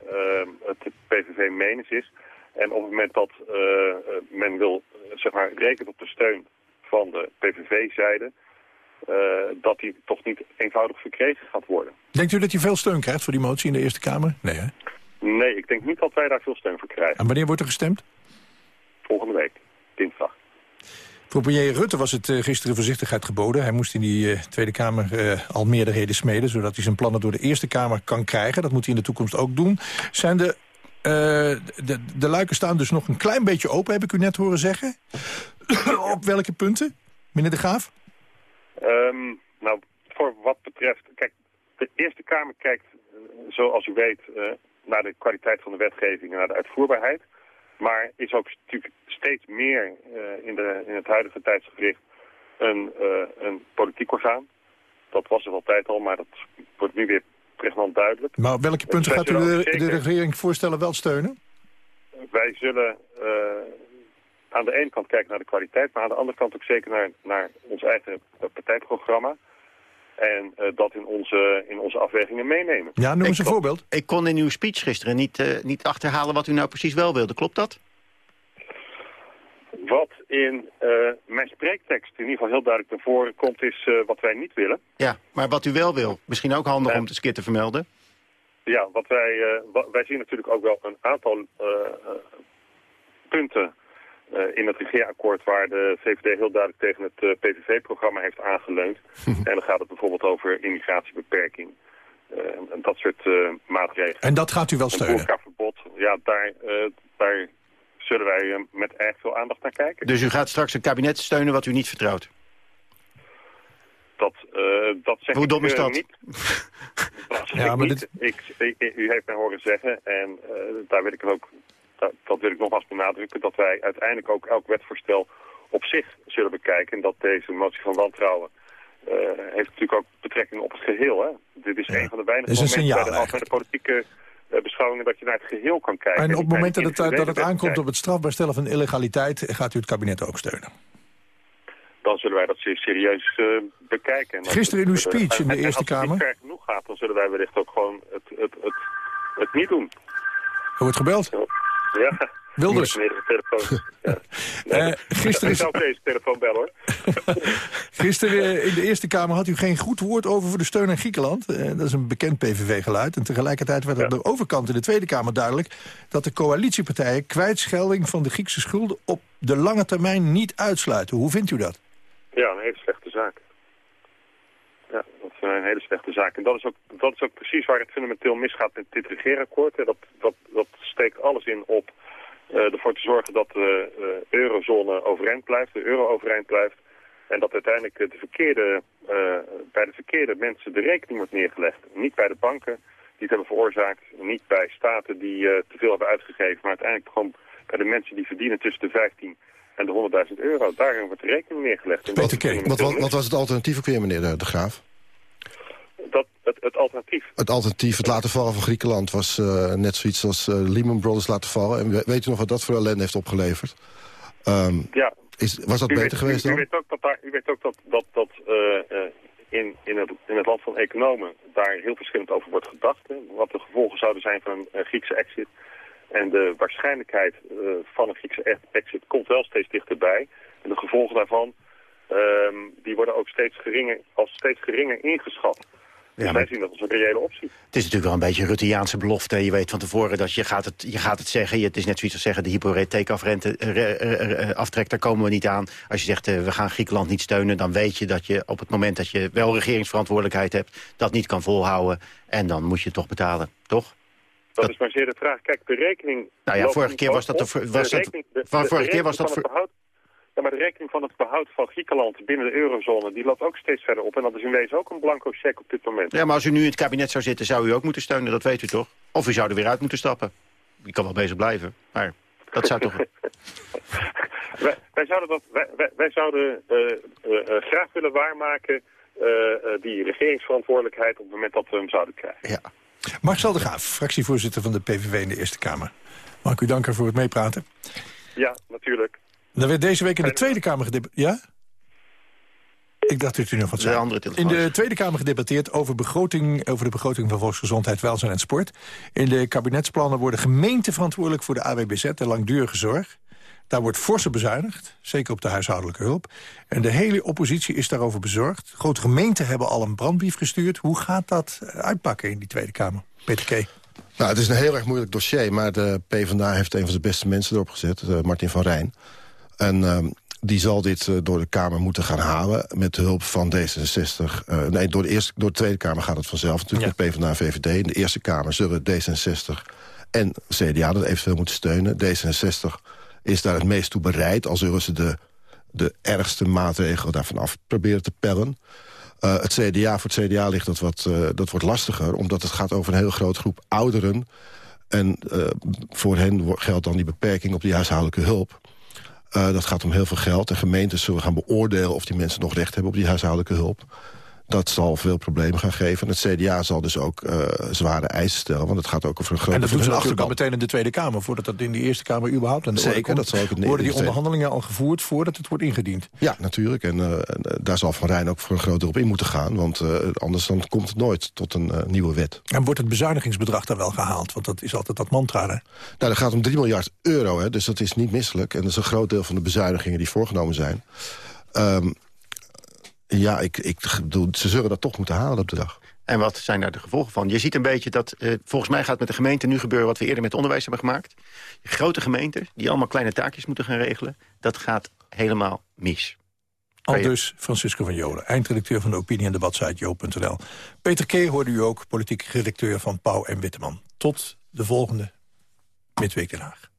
het PVV menens is. En op het moment dat men wil, zeg maar, rekent op de steun van de PVV-zijde... eh, dat die toch niet eenvoudig verkregen gaat worden. Denkt u dat u veel steun krijgt voor die motie in de Eerste Kamer? Nee, hè? Nee, ik denk niet dat wij daar veel steun voor krijgen. En wanneer wordt er gestemd? Volgende week, dinsdag. Voor premier Rutte was het eh, gisteren voorzichtigheid geboden. Hij moest in die eh, Tweede Kamer al meerderheden smeden... zodat hij zijn plannen door de Eerste Kamer kan krijgen. Dat moet hij in de toekomst ook doen. Zijn de, de, de luiken staan dus nog een klein beetje open, heb ik u net horen zeggen. Op welke punten, meneer De Graaf? Ehm, nou, voor wat betreft... Kijk, de Eerste Kamer kijkt, eh, zoals u weet, eh, naar de kwaliteit van de wetgeving en naar de uitvoerbaarheid. Maar is ook natuurlijk steeds meer eh, in, de, in het huidige tijdsgericht een, een politiek orgaan. Dat was er altijd al, maar dat wordt nu weer pregnant duidelijk. Maar op welke punten gaat u de, de regering voorstellen wel steunen? Wij zullen aan de ene kant kijken naar de kwaliteit, maar aan de andere kant ook zeker naar, naar ons eigen partijprogramma. En eh, dat in onze, in onze afwegingen meenemen. Ja, noem eens een voorbeeld. Ik kon in uw speech gisteren niet, eh, niet achterhalen wat u nou precies wel wilde. Klopt dat? Wat in eh, mijn spreektekst in ieder geval heel duidelijk naar voren komt, is eh, wat wij niet willen. Ja, maar wat u wel wil. Misschien ook handig om het eens een keer te vermelden. Ja, wat wij, eh, wij zien natuurlijk ook wel een aantal punten eh, in het regeerakkoord waar de VVD heel duidelijk tegen het eh, PVV-programma heeft aangeleund. en dan gaat het bijvoorbeeld over immigratiebeperking. eh, en dat soort eh, maatregelen. En dat gaat u wel Een steunen? boerkaverbod, ja, daar, eh, daar zullen wij eh, met erg veel aandacht naar kijken. Dus u gaat straks een kabinet steunen wat u niet vertrouwt? Dat, eh, dat zeg Hoe dom is eh, dat? niet. Dat Ja, maar niet. Ik, ik- u heeft mij horen zeggen, en eh, daar wil ik het ook, dat, dat wil ik nogmaals benadrukken, dat wij uiteindelijk ook elk wetvoorstel op zich zullen bekijken. En dat deze motie van wantrouwen eh, heeft natuurlijk ook betrekking op het geheel. Hè? Dit is een van de weinige Dit is een momenten bij de signaal algemene politieke eh, beschouwingen dat je naar het geheel kan kijken. En op het moment dat het, individuele dat het aankomt op het strafbaar stellen van illegaliteit... gaat u het kabinet ook steunen? dan zullen wij dat zeer serieus eh, bekijken. En Gisteren in uw het, eh, speech in de en- en Eerste Als het Kamer- niet ver genoeg gaat, dan zullen wij wellicht ook gewoon het, het, het, het niet doen. Er wordt gebeld. Ja. Wilders. Nee, de telefoon. Ja. Eh, gisteren Ik is- zou op deze telefoon bellen, hoor. Gisteren eh, in de Eerste Kamer had u geen goed woord over voor de steun aan Griekenland. Eh, dat is een bekend PVV-geluid. En tegelijkertijd werd aan de overkant in de Tweede Kamer duidelijk... dat de coalitiepartijen kwijtschelding van de Griekse schulden... op de lange termijn niet uitsluiten. Hoe vindt u dat? Ja, een hele slechte zaak. Ja, dat is een hele slechte zaak. En dat is ook, dat is ook precies waar het fundamenteel misgaat met dit regeerakkoord. Dat, dat, dat steekt alles in op eh, ervoor te zorgen dat de eh, eurozone overeind blijft, de euro overeind blijft. En dat uiteindelijk de verkeerde, eh, bij de verkeerde mensen de rekening wordt neergelegd. Niet bij de banken die het hebben veroorzaakt, niet bij staten die eh, te veel hebben uitgegeven, maar uiteindelijk gewoon bij de mensen die verdienen tussen de 15 en de 100.000 euro. Daarin wordt de rekening neergelegd. Dat is Wat, wat, wat was het alternatief ook weer, meneer de, Graaf? dat, het, het alternatief. Het alternatief, het laten vallen van Griekenland... was eh, net zoiets als eh, Lehman Brothers laten vallen. En we- weet u nog wat dat voor ellende heeft opgeleverd? Ehm, Ja. is, was dat U beter weet, geweest u, dan? U weet ook dat, daar, u weet ook dat, dat, dat eh, in, in, het, in het land van economen daar heel verschillend over wordt gedacht. Hè, wat de gevolgen zouden zijn van een Griekse exit. En de waarschijnlijkheid eh, van een Griekse ex- exit komt wel steeds dichterbij. En de gevolgen daarvan ehm, die worden ook steeds geringer, als steeds geringer ingeschat. Dus Ja, wij maar- zien dat als een reële optie. Het is natuurlijk wel een beetje een Rutteaanse belofte. Je weet van tevoren dat je gaat het, je gaat het zeggen. Je- Het is net zoiets als zeggen, de hypotheekafrente eh, eh, aftrek, daar komen we niet aan. Als je zegt, we gaan Griekenland niet steunen... dan weet je dat je op het moment dat je wel regeringsverantwoordelijkheid hebt... dat niet kan volhouden. En dan moet je het toch betalen, toch? Dat, is maar zeer de vraag. Kijk, de rekening... Nou ja, vorige keer was dat de- was dat- rekening- de- van de- de vorige keer was dat van behoud- Ja, maar de rekening van het behoud van Griekenland binnen de eurozone... die loopt ook steeds verder op. En dat is in wezen ook een blanco cheque op dit moment. Ja, maar als u nu in het kabinet zou zitten, zou u ook moeten steunen. Dat weet u toch? Of u zou er weer uit moeten stappen. Je kan wel bezig blijven, maar dat zou toch... wij, wij zouden, dat, wij, wij, wij zouden eh, eh, eh, graag willen waarmaken... die regeringsverantwoordelijkheid op het moment dat we hem zouden krijgen. Ja. Marcel de Graaf, fractievoorzitter van de PVV in de Eerste Kamer. Mag ik u danken voor het meepraten. Ja, natuurlijk. Er werd deze week in de Tweede Kamer gedebatteerd... Ja? Ik dacht dat u nog wat zei. De andere telefoon. In de Tweede Kamer gedebatteerd over, begroting, over de begroting van volksgezondheid, welzijn en sport. In de kabinetsplannen worden gemeenten verantwoordelijk voor de AWBZ, de langdurige zorg. Daar wordt forse bezuinigd, zeker op de huishoudelijke hulp. En de hele oppositie is daarover bezorgd. Grote gemeenten hebben al een brandbrief gestuurd. Hoe gaat dat uitpakken in die Tweede Kamer? Peter K. Nou, het is een heel erg moeilijk dossier, maar de PvdA heeft een van zijn beste mensen erop gezet, eh, Martin van Rijn. En ehm, die zal dit eh, door de Kamer moeten gaan halen met de hulp van D66. Eh, nee, door de, eerste, door de Tweede Kamer gaat het vanzelf natuurlijk met PvdA en VVD. In de Eerste Kamer zullen D66 en CDA dat eventueel moeten steunen. D66 is daar het meest toe bereid, al zullen ze de, de ergste maatregelen daarvan af proberen te pellen. Uh, het CDA, voor het CDA ligt dat, wat, uh, dat wordt lastiger... omdat het gaat over een heel grote groep ouderen. En uh, voor hen geldt dan die beperking op die huishoudelijke hulp. dat gaat om heel veel geld. En gemeentes zullen gaan beoordelen of die mensen nog recht hebben op die huishoudelijke hulp. Dat zal veel problemen gaan geven. En het CDA zal dus ook uh, zware eisen stellen. Want het gaat ook over een grote... En dat doen ze natuurlijk al meteen in de Tweede Kamer... voordat dat in de Eerste Kamer überhaupt Zeker, komt. dat zal ook in de, Worden die in de onderhandelingen al gevoerd voordat het wordt ingediend? Ja, natuurlijk. En uh, daar zal Van Rijn ook voor een groot deel op in moeten gaan. Want uh, anders dan komt het nooit tot een nieuwe wet. En wordt het bezuinigingsbedrag daar wel gehaald? Want dat is altijd dat mantra, hè? Nou, dat gaat om 3 miljard euro, hè, dus dat is niet misselijk. En dat is een groot deel van de bezuinigingen die voorgenomen zijn. Um, ja, ik, ik bedoel, ze zullen dat toch moeten halen op de dag. En wat zijn daar de gevolgen van? Je ziet een beetje dat, uh, volgens mij gaat met de gemeente nu gebeuren... wat we eerder met onderwijs hebben gemaakt. Grote gemeenten, die allemaal kleine taakjes moeten gaan regelen... dat gaat helemaal mis. Al dus Francisco van Jolen, eindredacteur van de opinie- en debatsite joop.nl. Peter K. hoorde u ook, politiek redacteur van Pauw en Witteman. Tot de volgende Midweek Den Haag.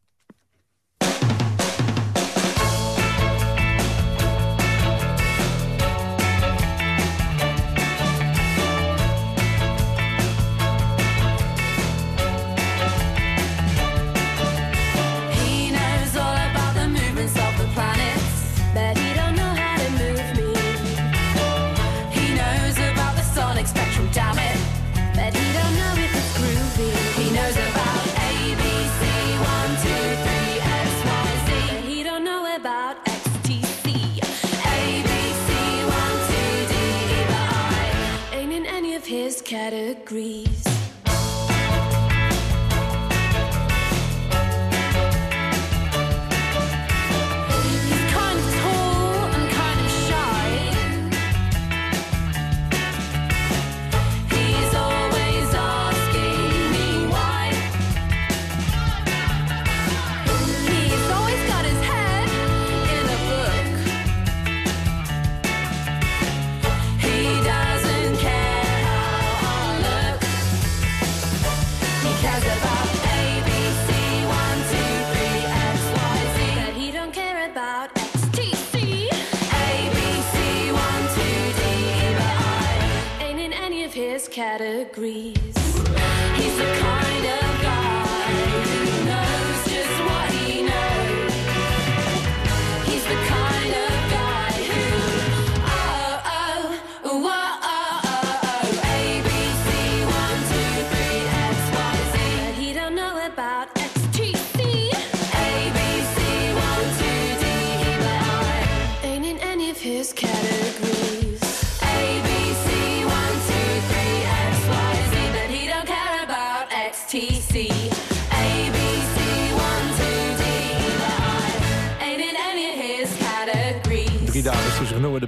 that agrees. agree.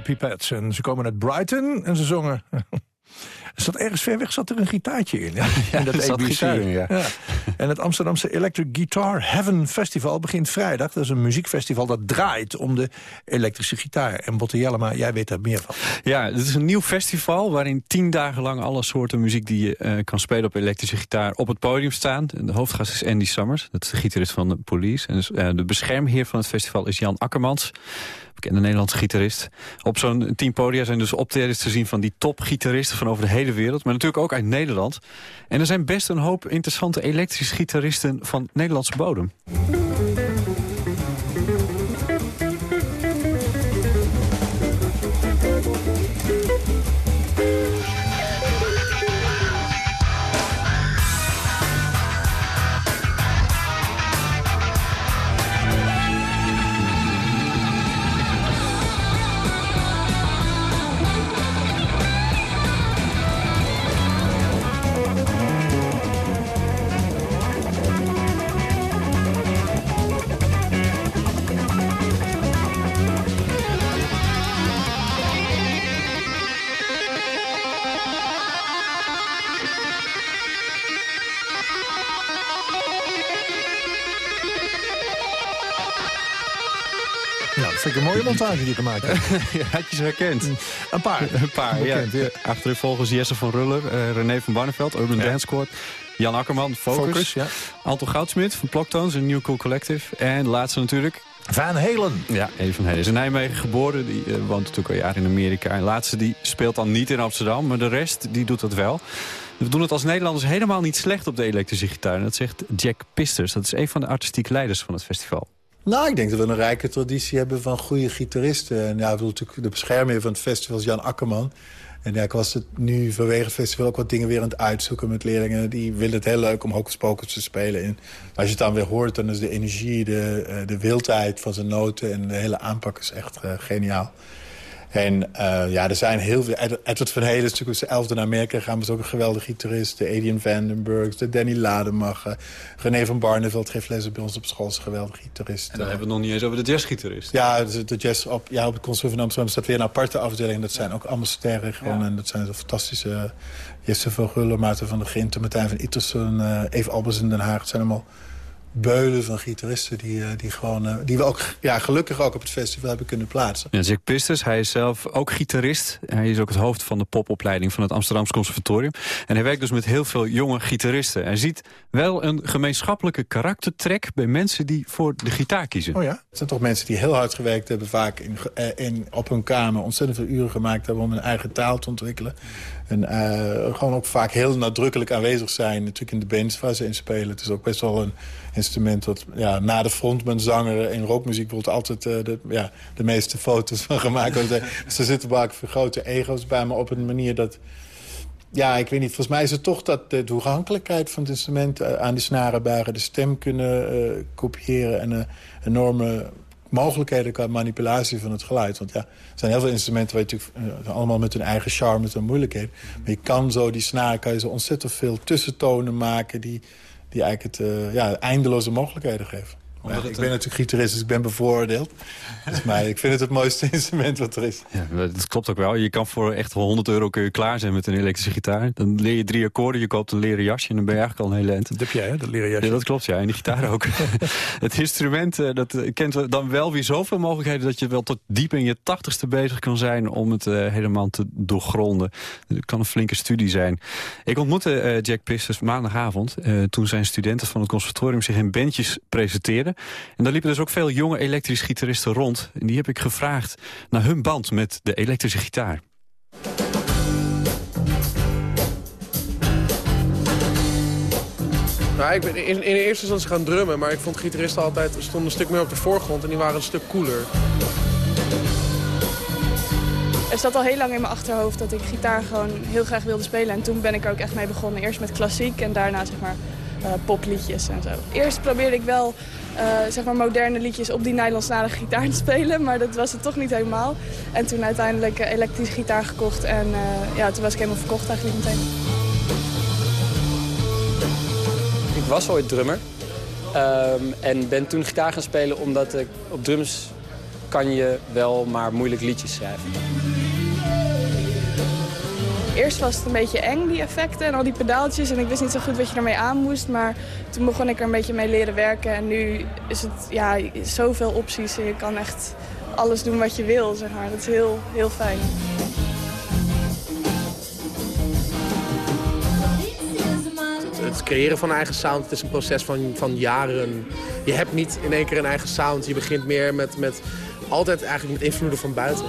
De Pipettes. En ze komen uit Brighton en ze zongen... Er zat ergens ver weg zat er een gitaartje in. Ja, in dat er zat gitaar in, ja. En het Amsterdamse Electric Guitar Heaven Festival begint vrijdag. Dat is een muziekfestival dat draait om de elektrische gitaar. En Botte Jellema, jij weet daar meer van. Ja, het is een nieuw festival waarin tien dagen lang alle soorten muziek die je eh, kan spelen op elektrische gitaar op het podium staan. En de hoofdgast is Andy Summers, dat is de gitarist van de Police. En dus, eh, de beschermheer van het festival is Jan Akkermans, bekende Nederlandse gitarist. Op zo'n tien podia zijn dus optredens te zien van die topgitaristen van over de hele wereld. Maar natuurlijk ook uit Nederland. En er zijn best een hoop interessante elektrische gitaristen van Nederlandse bodem. Ja, dat vind ik een mooie montage die je gemaakt hebt. ja, had je ze herkend? Een paar. Een paar, ja. Ja. Achterin volgens Jesse van Ruller, eh, René van Barneveld, Urban Dance Squad. Jan Akkerman, Focus. Focus, ja. Anton Goudsmit van Ploktones, een New Cool Collective. En de laatste natuurlijk... Van Helen. Ja, Eddie van Helen. Is in Nijmegen geboren, die eh, woont natuurlijk al jaren in Amerika. En de laatste die speelt dan niet in Amsterdam, maar de rest die doet dat wel. We doen het als Nederlanders helemaal niet slecht op de elektrische gitaar. En dat zegt Jack Pisters. Dat is een van de artistieke leiders van het festival. Nou, ik denk dat we een rijke traditie hebben van goede gitaristen. En ja, ik natuurlijk de beschermer van het festival is Jan Akkerman. En ja, ik was het nu vanwege het festival ook wat dingen weer aan het uitzoeken met leerlingen. Die willen het heel leuk om hocus pocus te spelen. En als je het dan weer hoort, dan is de energie, de, eh, de wildheid van zijn noten... en de hele aanpak is echt eh, geniaal. En eh, ja, er zijn heel veel... Ed- Edward van Halen is natuurlijk zijn elfde naar Amerika gegaan... maar is ook een geweldige gitarist. De Adrian Vandenberg, de Danny Lademacher. René van Barneveld geeft lessen bij ons op school. is een geweldige gitarist. En dan hebben we het nog niet eens over de jazzgitarist. Ja, de jazz op, ja, op het Conservatorium van Amsterdam staat weer een aparte afdeling. Dat zijn ook allemaal sterren gewoon. En dat zijn zo fantastische... eh, Jesse van Guller, Maarten van der Ginten, Martijn van Ittersen... eh Eve Albers in Den Haag. Het zijn allemaal beulen van gitaristen... die, eh, die, gewoon, eh, die we ook ja, gelukkig ook op het festival hebben kunnen plaatsen. Ja, Jack Pistes, hij is zelf ook gitarist. Hij is ook het hoofd van de popopleiding van het Amsterdamse Conservatorium. En hij werkt dus met heel veel jonge gitaristen. Hij ziet wel een gemeenschappelijke karaktertrek bij mensen die voor de gitaar kiezen. Oh ja? Het zijn toch mensen die heel hard gewerkt hebben... vaak in, eh, in, op hun kamer ontzettend veel uren gemaakt hebben... om een eigen taal te ontwikkelen. En eh, gewoon ook vaak heel nadrukkelijk aanwezig zijn... natuurlijk in de bands waar ze in spelen. Het is ook best wel een instrument dat ja, na de frontman, zanger... in rockmuziek wordt altijd eh, de, ja, de meeste foto's van gemaakt worden. dus er zitten vaak grote ego's bij, maar op een manier dat... Ja, ik weet niet. Volgens mij is het toch dat de toegankelijkheid van het instrument... eh, aan die snarenbuigen de stem kunnen kopiëren... en eh, enorme mogelijkheden qua manipulatie van het geluid. Want ja, er zijn heel veel instrumenten waar je natuurlijk eh, allemaal met hun eigen charme en moeilijkheden. Maar je kan zo die snaren, kan je zo ontzettend veel tussentonen maken die, die eigenlijk het eh, ja, eindeloze mogelijkheden geven. Ik ben natuurlijk gitarist, dus ik ben bevooroordeeld. Dus maar ik vind het het mooiste instrument wat er is. Ja, dat klopt ook wel. Je kan voor echt wel 100 euro kun je klaar zijn met een elektrische gitaar. Dan leer je drie akkoorden, je koopt een leren jasje... en dan ben je eigenlijk al een hele eind. Dat heb jij, hè, dat leren jasje. Ja, dat klopt, ja. En die gitaar ook. het instrument eh, dat eh, kent we- dan wel weer zoveel mogelijkheden... dat je wel tot diep in je tachtigste bezig kan zijn... om het eh, helemaal te doorgronden. Het kan een flinke studie zijn. Ik ontmoette eh, Jack Pistes maandagavond... eh, toen zijn studenten van het conservatorium zich in bandjes presenteerden. En daar liepen dus ook veel jonge elektrische gitaristen rond. En die heb ik gevraagd naar hun band met de elektrische gitaar. Nou, ik ben in, in eerste instantie gaan drummen, maar ik vond gitaristen altijd stonden een stuk meer op de voorgrond en die waren een stuk cooler. Er zat al heel lang in mijn achterhoofd dat ik gitaar gewoon heel graag wilde spelen. En toen ben ik er ook echt mee begonnen. Eerst met klassiek en daarna zeg maar eh, popliedjes en zo. Eerst probeerde ik wel zeg maar moderne liedjes op die nylonsnarige gitaar te spelen. Maar dat was het toch niet helemaal. En toen uiteindelijk eh, elektrische gitaar gekocht. En eh, ja, toen was ik helemaal verkocht eigenlijk meteen. Ik was ooit drummer. Ehm, en ben toen gitaar gaan spelen omdat op drums kan je wel maar moeilijk liedjes schrijven. Eerst was het een beetje eng, die effecten en al die pedaaltjes. En ik wist niet zo goed wat je ermee aan moest. Maar toen begon ik er een beetje mee leren werken. En nu is het ja, zoveel opties. En je kan echt alles doen wat je wil, zeg maar. Dat is heel, heel fijn. Het, creëren van eigen sound het is een proces van, van jaren. Je hebt niet in één keer een eigen sound. Je begint meer met, met altijd eigenlijk met invloeden van buiten.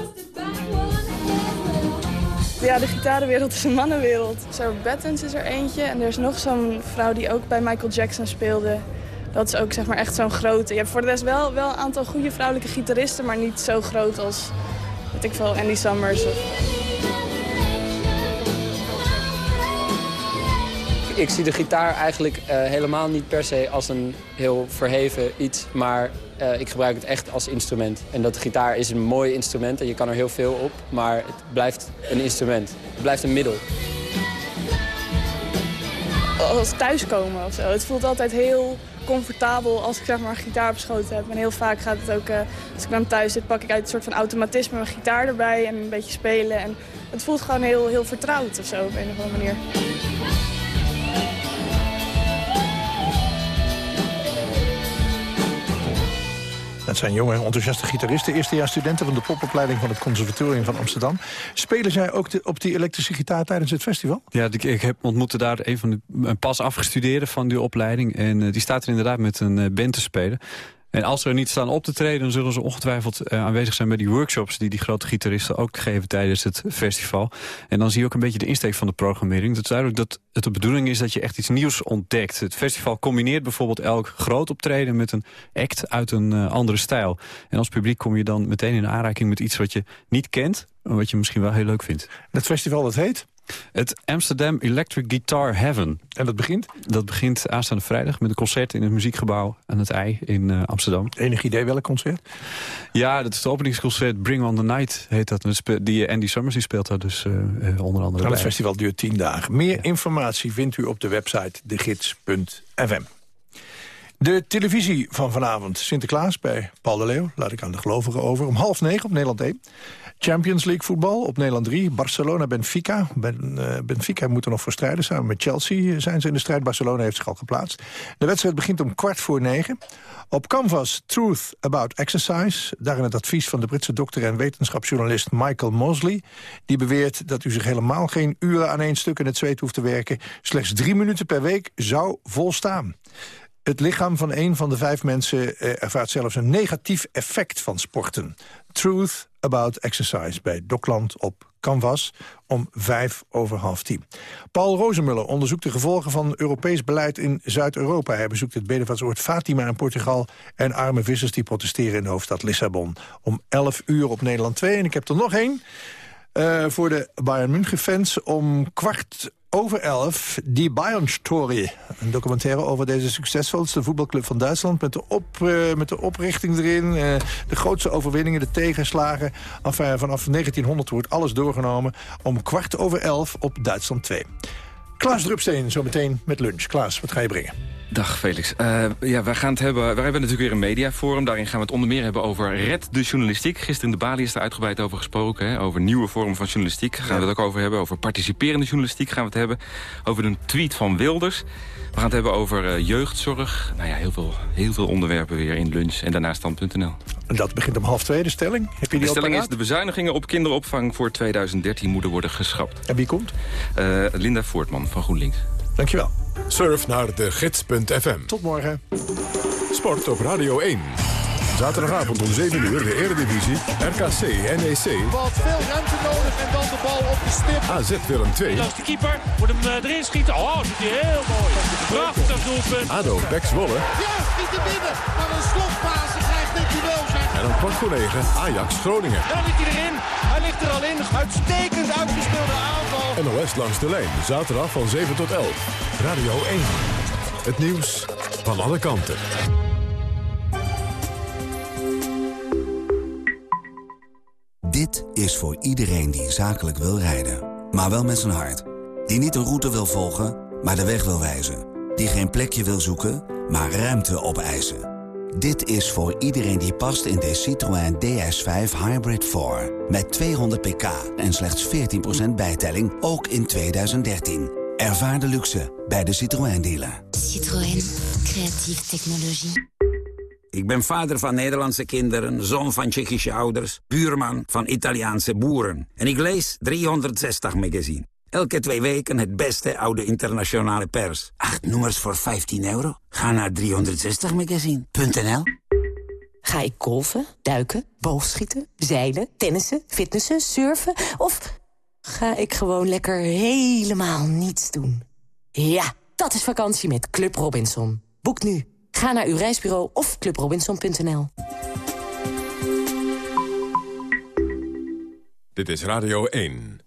Ja, de gitarenwereld is een mannenwereld. Sarah Bettens is er eentje. En er is nog zo'n vrouw die ook bij Michael Jackson speelde. Dat is ook zeg maar echt zo'n grote. Je hebt voor de rest wel, wel een aantal goede vrouwelijke gitaristen... maar niet zo groot als, weet ik veel, Andy Summers of... Ik zie de gitaar eigenlijk eh, helemaal niet per se als een heel verheven iets, maar eh, ik gebruik het echt als instrument. En dat gitaar is een mooi instrument en je kan er heel veel op, maar het blijft een instrument. Het blijft een middel. als thuiskomen of zo. Het voelt altijd heel comfortabel als ik zeg maar gitaar schoot heb. En heel vaak gaat het ook, eh, als ik dan thuis zit, pak ik uit een soort van automatisme mijn gitaar erbij en een beetje spelen. En het voelt gewoon heel, heel vertrouwd of zo op een of andere manier. Dat zijn jonge, enthousiaste gitaristen. Eerstejaarsstudenten van de popopleiding van het Conservatorium van Amsterdam. Spelen zij ook op die elektrische gitaar tijdens het festival? Ja, ik, ik heb ontmoette daar een van de een pas afgestudeerden van die opleiding. En eh, die staat er inderdaad met een eh, band te spelen. En als ze er niet staan op te treden, dan zullen ze ongetwijfeld eh, aanwezig zijn bij die workshops die die grote gitaristen ook geven tijdens het festival. En dan zie je ook een beetje de insteek van de programmering. Het is duidelijk dat het de bedoeling is dat je echt iets nieuws ontdekt. Het festival combineert bijvoorbeeld elk groot optreden met een act uit een eh, andere stijl. En als publiek kom je dan meteen in aanraking met iets wat je niet kent, maar wat je misschien wel heel leuk vindt. Dat festival dat heet? Het Amsterdam Electric Guitar Heaven. En dat begint? Dat begint aanstaande vrijdag met een concert in het muziekgebouw aan het IJ in eh, Amsterdam. Enig idee welk concert? Ja, dat is het openingsconcert Bring on the Night heet dat. Die eh, Andy Summers die speelt daar dus eh, onder andere Nou, het bij. festival duurt tien dagen. Meer informatie vindt u op de website degids.fm. De televisie van vanavond. Sinterklaas bij Paul de Leeuw. Laat ik aan de gelovigen over. Om half negen op Nederland 1. Champions League voetbal op Nederland 3. Barcelona-Benfica. Ben, eh, Benfica moet er nog voor strijden. Samen met Chelsea zijn ze in de strijd. Barcelona heeft zich al geplaatst. De wedstrijd begint om kwart voor negen. Op Canvas Truth About Exercise. Daarin het advies van de Britse dokter en wetenschapsjournalist Michael Mosley. Die beweert dat u zich helemaal geen uren aan één stuk in het zweet hoeft te werken. Slechts drie minuten per week zou volstaan. Het lichaam van een van de vijf mensen eh, ervaart zelfs een negatief effect van sporten. Truth About Exercise bij Dokland op Canvas om vijf over half tien. Paul Rozemuller onderzoekt de gevolgen van Europees beleid in Zuid-Europa. Hij bezoekt het bedevaartsoord Fatima in Portugal... en arme vissers die protesteren in de hoofdstad Lissabon. Om 11 uur op Nederland 2. En ik heb er nog één. Eh, voor de Bayern München-fans om kwart over elf die Bayern Story. Een documentaire over deze succesvolste voetbalclub van Duitsland... met de, op, eh, met de oprichting erin, eh, de grootste overwinningen, de tegenslagen. Enfin, vanaf 1900 wordt alles doorgenomen om kwart over elf op Duitsland 2. Klaas Drupsteen, zometeen met lunch. Klaas, wat ga je brengen? Dag Felix. Eh, ja, wij gaan het hebben, wij hebben natuurlijk weer een mediaforum. Daarin gaan we het onder meer hebben over Red de Journalistiek. Gisteren in de Bali is er uitgebreid over gesproken. Hè, over nieuwe vormen van journalistiek. Gaan we het ook over hebben. Over participerende journalistiek gaan we het hebben. Over een tweet van Wilders. We gaan het hebben over eh, jeugdzorg. Nou ja, heel veel, heel veel onderwerpen weer in lunch. En daarna stand.nl. En dat begint om half twee, de stelling. Heb je die De stelling is de bezuinigingen op kinderopvang voor 2013 moeten worden geschrapt. En wie komt? Eh, Linda Voortman van GroenLinks. Dankjewel. Surf naar de gids.fm. Tot morgen. Sport op Radio 1. Zaterdagavond om 7 uur de Eredivisie. RKC NEC. Wat veel ruimte nodig en dan de bal op de stip. AZ Willem 2. Langs de keeper, moet hem eh, erin schieten. Oh, dat doet hij heel mooi. Prachtig doelpunt. ADO Bex Wolle. Ja, schiet er binnen. Maar een Wilzak. En om kwart voor 9 Ajax Groningen. En dan ligt hij erin. Hij ligt er al in. Uitstekend uitgespeelde aanval. NOS langs de lijn. Zaterdag van 7 tot 11. Radio 1. Het nieuws van alle kanten. Dit is voor iedereen die zakelijk wil rijden, maar wel met zijn hart. Die niet een route wil volgen, maar de weg wil wijzen. Die geen plekje wil zoeken, maar ruimte opeisen. Dit is voor iedereen die past in de Citroën DS5 Hybrid 4. Met 200 pk en slechts 14% bijtelling, ook in 2013. Ervaar de luxe bij de Citroën dealer. Citroën, creatieve technologie. Ik ben vader van Nederlandse kinderen, zoon van Tsjechische ouders... buurman van Italiaanse boeren. En ik lees 360 magazine. Elke twee weken het beste oude internationale pers. Acht nummers voor 15 euro? Ga naar 360magazine.nl Ga ik golfen, duiken, boogschieten, zeilen, tennissen, fitnessen, surfen... of ga ik gewoon lekker helemaal niets doen? Ja, dat is vakantie met Club Robinson. Boek nu. Ga naar uw reisbureau of clubrobinson.nl. Dit is Radio 1.